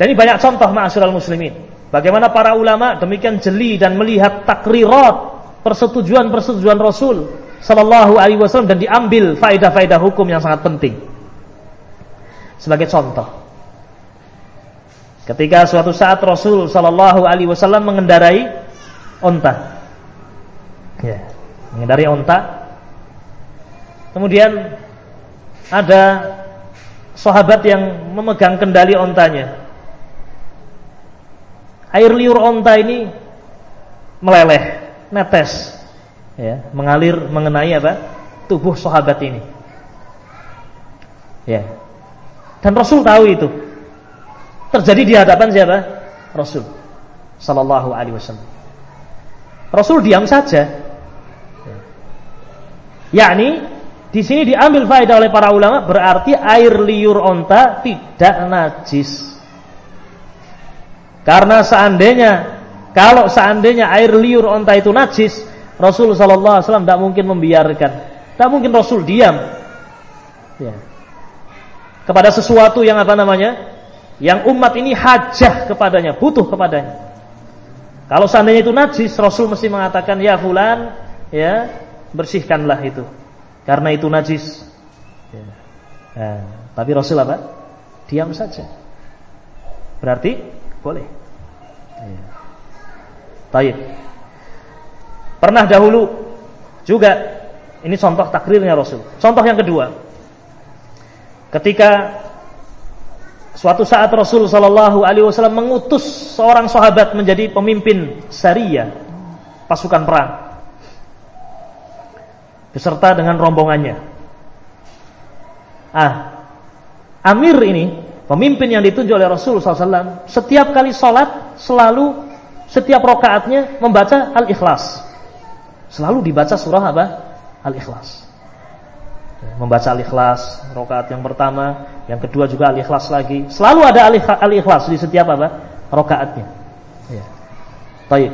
Dan ini banyak contoh ma'asyiral muslimin. Bagaimana para ulama demikian jeli dan melihat takrirat persetujuan-persetujuan Rasul sallallahu alaihi wasallam dan diambil faedah-faedah hukum yang sangat penting. Sebagai contoh. Ketika suatu saat Rasul sallallahu alaihi wasallam mengendarai onta. Ya, mengendarai onta. Kemudian ada sahabat yang memegang kendali ontanya air liur onta ini meleleh, netes, ya, mengalir mengenai apa? tubuh sahabat ini. Ya. Dan Rasul tahu itu. Terjadi di hadapan siapa? Rasul sallallahu alaihi wasallam. Rasul diam saja. Ya. Yakni di sini diambil faedah oleh para ulama berarti air liur onta tidak najis. Karena seandainya kalau seandainya air liur onta itu najis, Rasul sallallahu alaihi wasallam tidak mungkin membiarkan. Tidak mungkin Rasul diam. Ya. Kepada sesuatu yang apa namanya? Yang umat ini hajah kepadanya, butuh kepadanya. Kalau seandainya itu najis, Rasul mesti mengatakan, "Ya fulan, ya, bersihkanlah itu." Karena itu najis. Ya. Nah, tapi Rasul apa? Diam saja. Berarti boleh. Ya. Taib. Pernah dahulu juga ini contoh takrirnya Rasul. Contoh yang kedua. Ketika suatu saat Rasul Shallallahu alaihi wasallam mengutus seorang sahabat menjadi pemimpin Syariah pasukan perang beserta dengan rombongannya. Ah, Amir ini Pemimpin yang ditunjuk oleh Rasul SAW setiap kali sholat selalu setiap rokaatnya membaca Al-Ikhlas. Selalu dibaca surah apa? Al-Ikhlas. Membaca Al-Ikhlas rokaat yang pertama, yang kedua juga Al-Ikhlas lagi. Selalu ada Al-Ikhlas di setiap apa? Rokaatnya. Ya. Baik.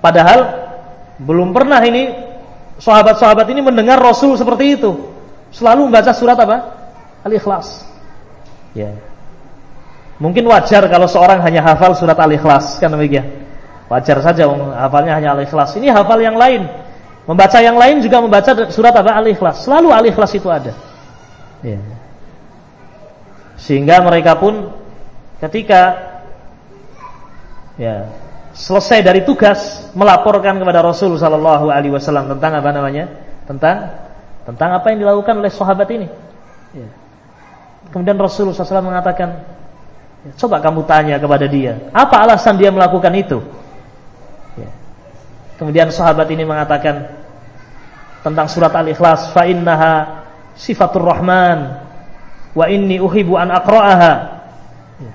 Padahal belum pernah ini sahabat-sahabat ini mendengar Rasul seperti itu. Selalu membaca surat apa? Al-Ikhlas. Ya. Mungkin wajar kalau seorang hanya hafal surat Al-Ikhlas kan demikian. Wajar saja hafalnya hanya Al-Ikhlas. Ini hafal yang lain. Membaca yang lain juga membaca surat apa? Al-Ikhlas. Selalu Al-Ikhlas itu ada. Ya. Sehingga mereka pun ketika ya selesai dari tugas melaporkan kepada Rasul sallallahu alaihi wasallam tentang apa namanya? Tentang tentang apa yang dilakukan oleh sahabat ini. Ya. Kemudian Rasulullah SAW mengatakan, coba kamu tanya kepada dia, apa alasan dia melakukan itu? Ya. Kemudian sahabat ini mengatakan tentang surat Al-Ikhlas, fa innaha sifatur Rahman wa inni uhibu an aqra'aha. Ya.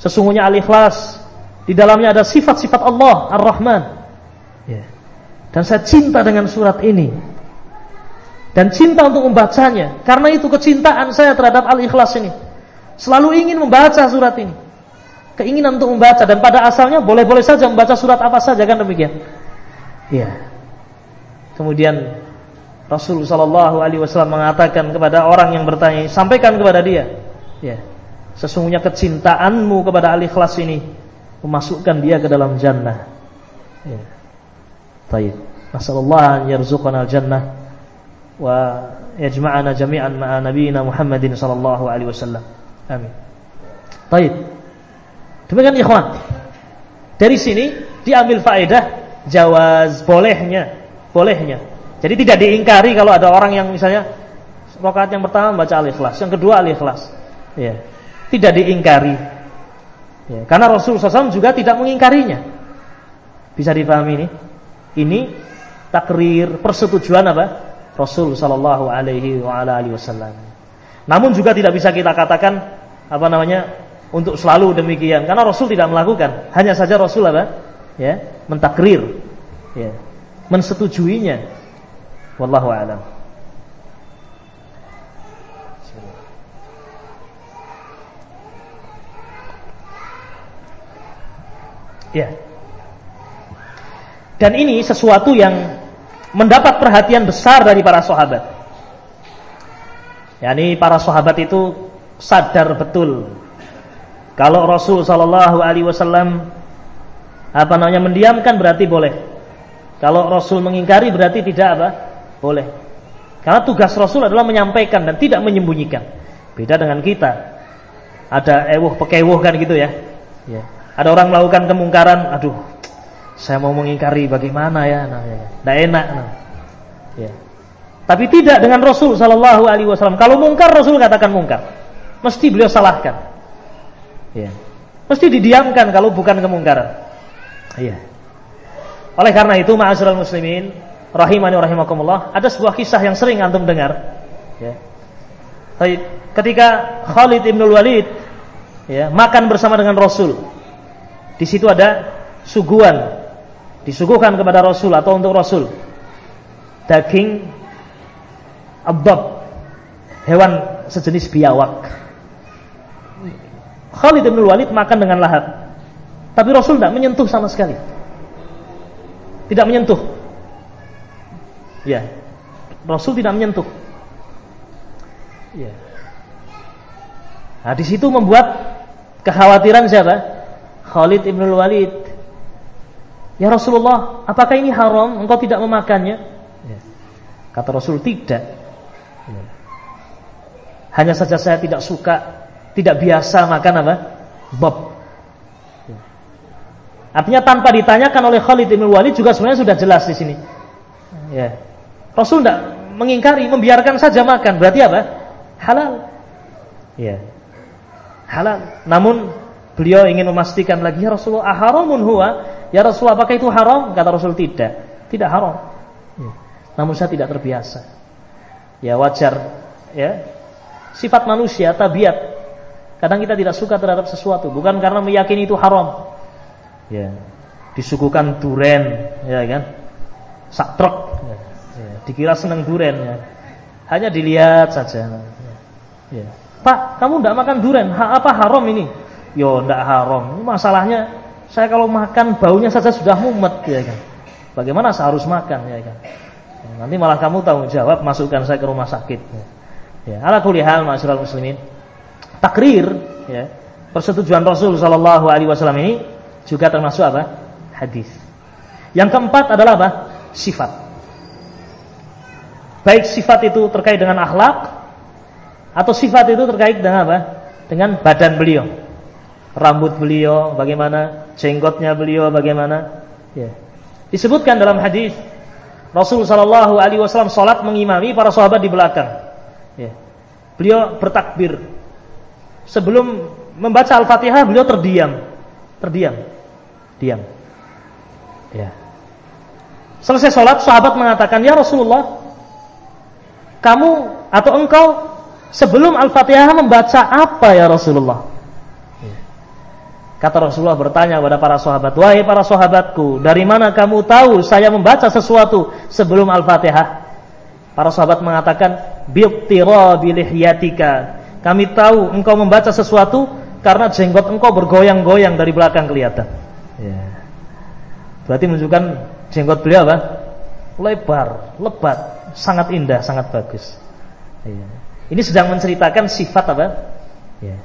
Sesungguhnya Al-Ikhlas di dalamnya ada sifat-sifat Allah Ar-Rahman. Ya. Dan saya cinta dengan surat ini dan cinta untuk membacanya. Karena itu kecintaan saya terhadap Al-Ikhlas ini. Selalu ingin membaca surat ini. Keinginan untuk membaca dan pada asalnya boleh-boleh saja membaca surat apa saja kan demikian. Iya. Kemudian Rasul sallallahu alaihi wasallam mengatakan kepada orang yang bertanya, sampaikan kepada dia, ya. Sesungguhnya kecintaanmu kepada ahli kelas ini memasukkan dia ke dalam jannah. Ya. Baik. Nasallallahu an yarzuqana al-jannah wa yajma'ana jami'an ma'a nabiyina Muhammadin sallallahu alaihi wasallam. Amin. Baik. Demikian ikhwan. Dari sini diambil faedah jawaz bolehnya, bolehnya. Jadi tidak diingkari kalau ada orang yang misalnya rakaat yang pertama baca al-ikhlas, yang kedua al-ikhlas. Ya. Tidak diingkari. Ya, karena Rasul SAW juga tidak mengingkarinya. Bisa dipahami ini? Ini takrir persetujuan apa? Rasul sallallahu alaihi wasallam. Namun juga tidak bisa kita katakan apa namanya untuk selalu demikian karena Rasul tidak melakukan. Hanya saja Rasul apa? Ya, mentakrir. Ya, mensetujuinya. Wallahu a'lam. Ya. Dan ini sesuatu yang mendapat perhatian besar dari para sahabat. Yani para sahabat itu sadar betul kalau Rasul Shallallahu Alaihi Wasallam apa namanya mendiamkan berarti boleh. Kalau Rasul mengingkari berarti tidak apa? Boleh. Karena tugas Rasul adalah menyampaikan dan tidak menyembunyikan. Beda dengan kita. Ada ewuh pekewuh kan gitu ya. ya. Ada orang melakukan kemungkaran, aduh saya mau mengingkari bagaimana ya, nah, ya. Enak. Nah. Ya. Tapi tidak dengan Rasul Shallallahu Alaihi Wasallam. Kalau mungkar Rasul katakan mungkar, mesti beliau salahkan. Ya. Mesti didiamkan kalau bukan kemungkaran. Iya. Oleh karena itu, ma'asyiral muslimin, rahimani rahimakumullah, ada sebuah kisah yang sering antum dengar. Ya. Ketika Khalid ibn Walid ya, makan bersama dengan Rasul, di situ ada suguhan. Disuguhkan kepada Rasul atau untuk Rasul. Daging abab hewan sejenis biawak. Khalid bin Walid makan dengan lahap. Tapi Rasul tidak menyentuh sama sekali. Tidak menyentuh ya Rasul tidak menyentuh ya di situ membuat kekhawatiran siapa Khalid bin Walid Ya Rasulullah, apakah ini haram? Engkau tidak memakannya? Ya. Kata Rasul, tidak. Ya. Hanya saja saya tidak suka, tidak biasa makan apa? Bob. Ya. Artinya tanpa ditanyakan oleh Khalid bin Walid juga sebenarnya sudah jelas di sini. Ya. Rasul tidak mengingkari, membiarkan saja makan. Berarti apa? Halal. Ya. Halal. Namun beliau ingin memastikan lagi ya Rasulullah aharamun huwa Ya Rasulullah apakah itu haram? Kata Rasul tidak. Tidak haram. Ya. Namun saya tidak terbiasa. Ya wajar. Ya. Sifat manusia, tabiat. Kadang kita tidak suka terhadap sesuatu. Bukan karena meyakini itu haram. Ya. Disuguhkan duren. Ya kan. Saktrek. Ya. Ya. Dikira senang duren. Ya. Hanya dilihat saja. Ya. ya. Pak, kamu tidak makan duren. Ha, apa haram ini? Yo, tidak haram. Masalahnya saya kalau makan baunya saja sudah mumet ya kan. Bagaimana saya harus makan ya kan. Nanti malah kamu tanggung jawab masukkan saya ke rumah sakit. Ya, ala kulli hal masyarakat muslimin. Takrir ya, persetujuan Rasul sallallahu alaihi wasallam ini juga termasuk apa? Hadis. Yang keempat adalah apa? Sifat. Baik sifat itu terkait dengan akhlak atau sifat itu terkait dengan apa? Dengan badan beliau rambut beliau bagaimana, jenggotnya beliau bagaimana. Ya. Disebutkan dalam hadis Rasul sallallahu alaihi wasallam salat mengimami para sahabat di belakang. Ya. Beliau bertakbir. Sebelum membaca Al-Fatihah beliau terdiam. Terdiam. Diam. Ya. Selesai salat sahabat mengatakan, "Ya Rasulullah, kamu atau engkau sebelum Al-Fatihah membaca apa ya Rasulullah?" Kata Rasulullah bertanya kepada para sahabat, "Wahai para sahabatku, dari mana kamu tahu saya membaca sesuatu sebelum Al-Fatihah?" Para sahabat mengatakan, "Biqtirabi lihyatika." Kami tahu engkau membaca sesuatu karena jenggot engkau bergoyang-goyang dari belakang kelihatan. Ya. Berarti menunjukkan jenggot beliau apa? Lebar, lebat, sangat indah, sangat bagus. Ya. Ini sedang menceritakan sifat apa? Ya.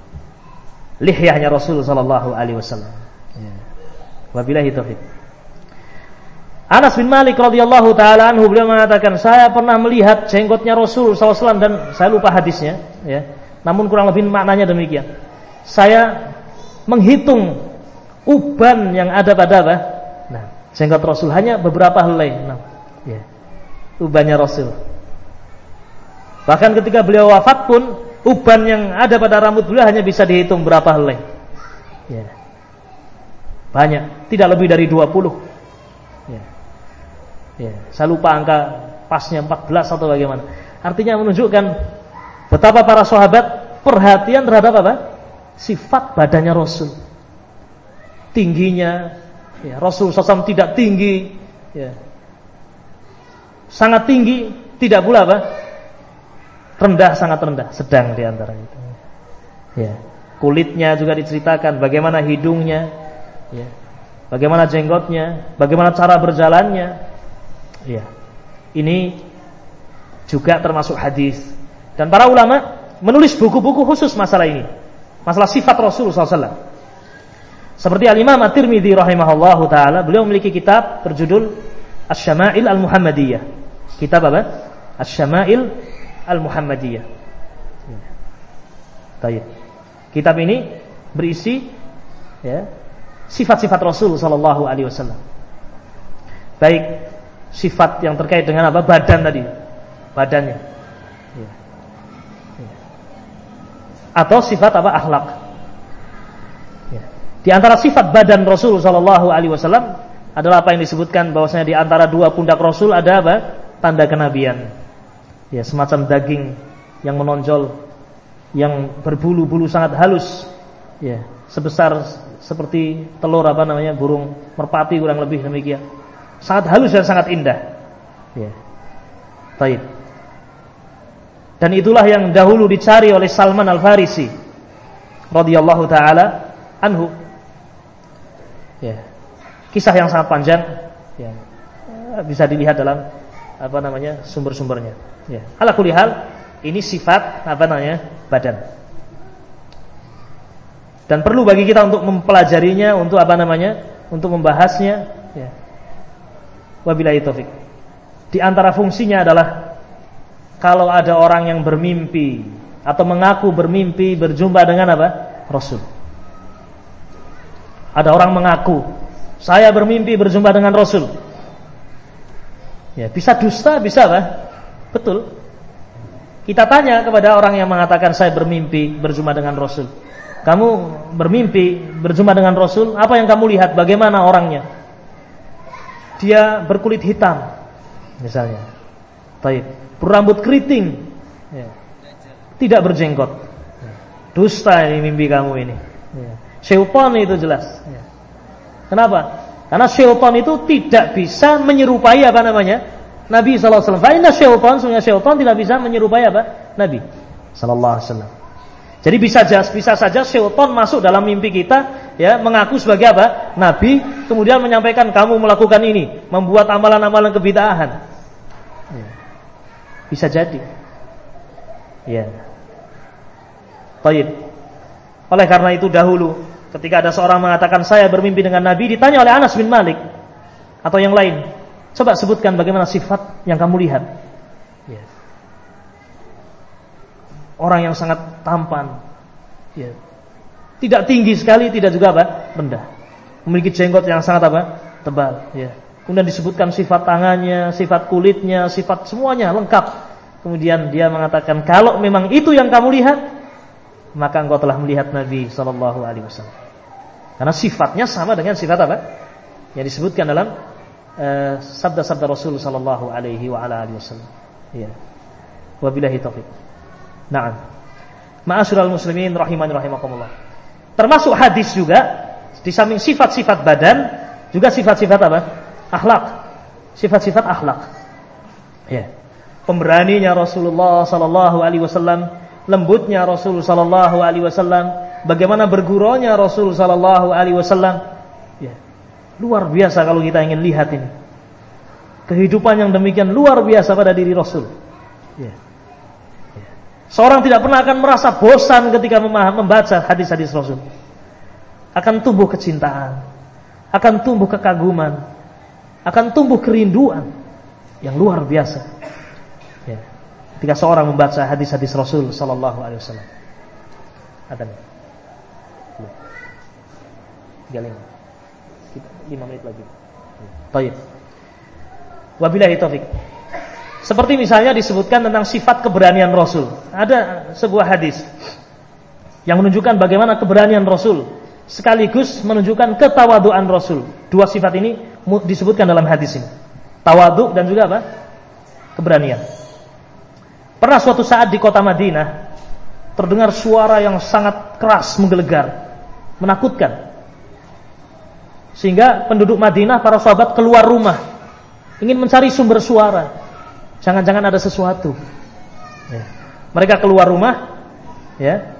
Lihyahnya Rasul sallallahu alaihi wasallam. Ya. Wabillahi taufik. Anas bin Malik radhiyallahu taala anhu beliau mengatakan saya pernah melihat jenggotnya Rasul SAW dan saya lupa hadisnya ya. Namun kurang lebih maknanya demikian. Saya menghitung uban yang ada pada apa? Nah, jenggot Rasul hanya beberapa helai. Nah. Ubannya Rasul. Bahkan ketika beliau wafat pun uban yang ada pada rambut beliau hanya bisa dihitung berapa helai. Ya. Banyak, tidak lebih dari 20. Ya, saya lupa angka pasnya 14 atau bagaimana. Artinya menunjukkan betapa para sahabat perhatian terhadap apa? Sifat badannya Rasul. Tingginya, ya, Rasul SAW tidak tinggi, ya. Sangat tinggi, tidak pula apa? Rendah, sangat rendah, sedang di antara itu. Ya. Kulitnya juga diceritakan, bagaimana hidungnya, ya. bagaimana jenggotnya, bagaimana cara berjalannya, Ya. Ini juga termasuk hadis. Dan para ulama menulis buku-buku khusus masalah ini. Masalah sifat Rasul SAW. Seperti Al-Imam At-Tirmidzi rahimahullahu taala, beliau memiliki kitab berjudul Asy-Syama'il Al-Muhammadiyah. Kitab apa? Asy-Syama'il Al-Muhammadiyah. Baik. Kitab ini berisi ya, sifat-sifat Rasul sallallahu alaihi wasallam. Baik sifat yang terkait dengan apa badan tadi badannya ya. Ya. atau sifat apa akhlak ya. di antara sifat badan Rasul Shallallahu Alaihi Wasallam adalah apa yang disebutkan bahwasanya di antara dua pundak Rasul ada apa tanda kenabian ya semacam daging yang menonjol yang berbulu-bulu sangat halus ya sebesar seperti telur apa namanya burung merpati kurang lebih demikian sangat halus dan sangat indah. Ya. Baik. Dan itulah yang dahulu dicari oleh Salman Al-Farisi radhiyallahu taala anhu. Ya. Kisah yang sangat panjang ya. Bisa dilihat dalam apa namanya sumber-sumbernya. Ya. Ala kulihal ini sifat apa namanya badan. Dan perlu bagi kita untuk mempelajarinya, untuk apa namanya, untuk membahasnya. Ya. Wabillahi taufik. Di antara fungsinya adalah kalau ada orang yang bermimpi atau mengaku bermimpi berjumpa dengan apa? Rasul. Ada orang mengaku saya bermimpi berjumpa dengan Rasul. Ya, bisa dusta, bisa apa? Betul. Kita tanya kepada orang yang mengatakan saya bermimpi berjumpa dengan Rasul. Kamu bermimpi berjumpa dengan Rasul, apa yang kamu lihat? Bagaimana orangnya? dia berkulit hitam misalnya. Baik, berambut keriting. Ya. Tidak berjenggot. Dusta ini mimpi kamu ini. Ya. Syaitan itu jelas. Ya. Kenapa? Karena syaitan itu tidak bisa menyerupai apa namanya? Nabi. Fa inna syaitan, sungguh syaitan tidak bisa menyerupai apa? Nabi wasallam. Jadi bisa bisa saja syaitan masuk dalam mimpi kita ya mengaku sebagai apa? Nabi, kemudian menyampaikan kamu melakukan ini, membuat amalan-amalan kebid'ahan. Ya. Bisa jadi. Ya. Baik. Oleh karena itu dahulu ketika ada seorang mengatakan saya bermimpi dengan Nabi ditanya oleh Anas bin Malik atau yang lain, coba sebutkan bagaimana sifat yang kamu lihat. Orang yang sangat tampan. Ya. Tidak tinggi sekali, tidak juga apa? rendah. Memiliki jenggot yang sangat apa? tebal, ya. Kemudian disebutkan sifat tangannya, sifat kulitnya, sifat semuanya lengkap. Kemudian dia mengatakan, kalau memang itu yang kamu lihat, maka engkau telah melihat Nabi Shallallahu Alaihi Wasallam. Karena sifatnya sama dengan sifat apa? Yang disebutkan dalam uh, sabda-sabda Rasul Shallallahu Alaihi Wasallam. Ya. Wabillahi taufiq. Nah, Ma'asyiral muslimin rahimani rahimakumullah. Termasuk hadis juga di samping sifat-sifat badan juga sifat-sifat apa? Akhlak. Sifat-sifat akhlak. Ya. Pemberaninya Rasulullah sallallahu alaihi wasallam lembutnya Rasul sallallahu alaihi wasallam, bagaimana bergurunya Rasul sallallahu alaihi wasallam. Ya. Luar biasa kalau kita ingin lihat ini. Kehidupan yang demikian luar biasa pada diri Rasul. Ya. Ya. Seorang tidak pernah akan merasa bosan ketika membaca hadis-hadis Rasul. Akan tumbuh kecintaan, akan tumbuh kekaguman, akan tumbuh kerinduan yang luar biasa. Ya ketika seorang membaca hadis-hadis Rasul sallallahu alaihi wasallam. Ada. Lima. Lima menit lagi. Baik. Wabillahi taufik. Seperti misalnya disebutkan tentang sifat keberanian Rasul. Ada sebuah hadis yang menunjukkan bagaimana keberanian Rasul sekaligus menunjukkan ketawaduan Rasul. Dua sifat ini disebutkan dalam hadis ini. Tawadu dan juga apa? Keberanian. Pernah suatu saat di kota Madinah terdengar suara yang sangat keras menggelegar, menakutkan. Sehingga penduduk Madinah para sahabat keluar rumah ingin mencari sumber suara. Jangan-jangan ada sesuatu. Ya. Mereka keluar rumah, ya.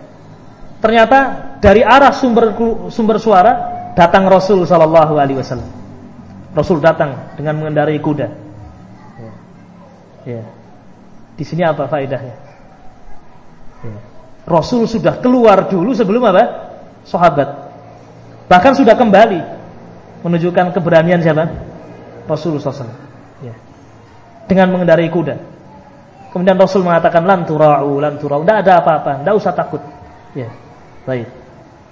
Ternyata dari arah sumber sumber suara datang Rasul Shallallahu Wasallam. Rasul datang dengan mengendarai kuda. Ya. ya. Di sini apa faedahnya? Ya. Rasul sudah keluar dulu sebelum apa? Sahabat. Bahkan sudah kembali menunjukkan keberanian siapa? Rasul SAW. Ya. Dengan mengendarai kuda. Kemudian Rasul mengatakan lan tura'u, lan tura'u. Tidak ada apa-apa, tidak usah takut. Ya. Baik.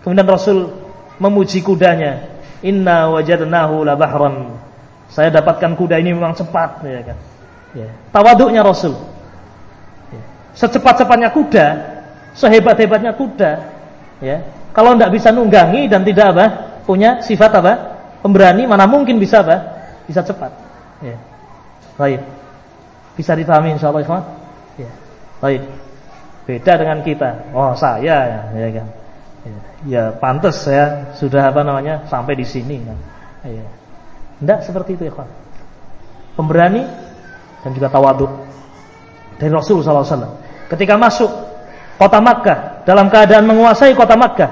Kemudian Rasul memuji kudanya. Inna wajadnahu la bahran. Saya dapatkan kuda ini memang cepat, ya kan. Ya. Tawaduknya Rasul. Secepat-cepatnya kuda, sehebat-hebatnya kuda, ya. Kalau tidak bisa nunggangi dan tidak apa, punya sifat apa? Pemberani, mana mungkin bisa apa? Bisa cepat. Ya. Baik. Bisa dipahami insyaallah ikhwan? Ya. Baik. Beda dengan kita. Oh, saya ya, ya kan. Ya, ya pantas saya sudah apa namanya sampai di sini kan. Ya. Tidak seperti itu ikhwan. Pemberani dan juga tawaduk dari Rasul sallallahu alaihi wasallam ketika masuk kota Makkah dalam keadaan menguasai kota Makkah.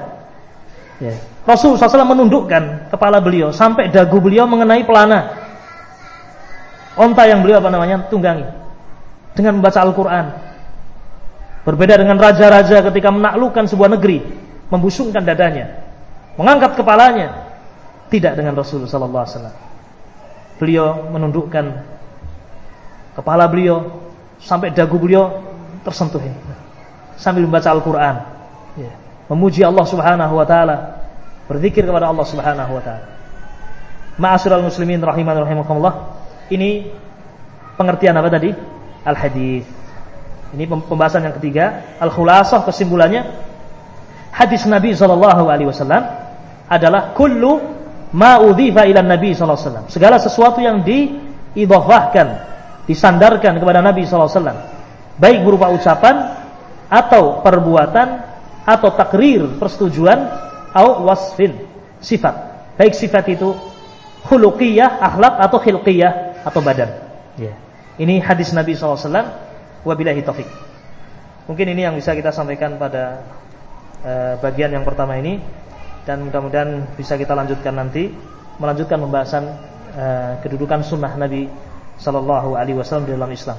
Ya. Rasul SAW menundukkan kepala beliau sampai dagu beliau mengenai pelana onta yang beliau apa namanya tunggangi dengan membaca Al-Quran. Berbeda dengan raja-raja ketika menaklukkan sebuah negeri, membusungkan dadanya, mengangkat kepalanya. Tidak dengan Rasul Wasallam. Beliau menundukkan kepala beliau sampai dagu beliau tersentuh. Sambil membaca Al-Quran. Ya. Memuji Allah subhanahu wa ta'ala. Berzikir kepada Allah subhanahu wa ta'ala. Ma'asyiral muslimin rahiman rahimakumullah. Ini pengertian apa tadi? Al-hadis. Ini pembahasan yang ketiga. Al-khulasah kesimpulannya hadis Nabi sallallahu alaihi wasallam adalah kullu ma udhifa ila Nabi sallallahu alaihi wasallam. Segala sesuatu yang diidhafahkan, disandarkan kepada Nabi sallallahu alaihi wasallam baik berupa ucapan atau perbuatan atau takrir persetujuan atau wasfin. Sifat. Baik sifat itu khuluqiyah akhlak atau khilqiyah atau badan. Yeah. ini hadis Nabi SAW wabillahi taufik mungkin ini yang bisa kita sampaikan pada uh, bagian yang pertama ini. Dan mudah-mudahan bisa kita lanjutkan nanti. Melanjutkan pembahasan uh, kedudukan sunnah Nabi Sallallahu Alaihi Wasallam dalam Islam.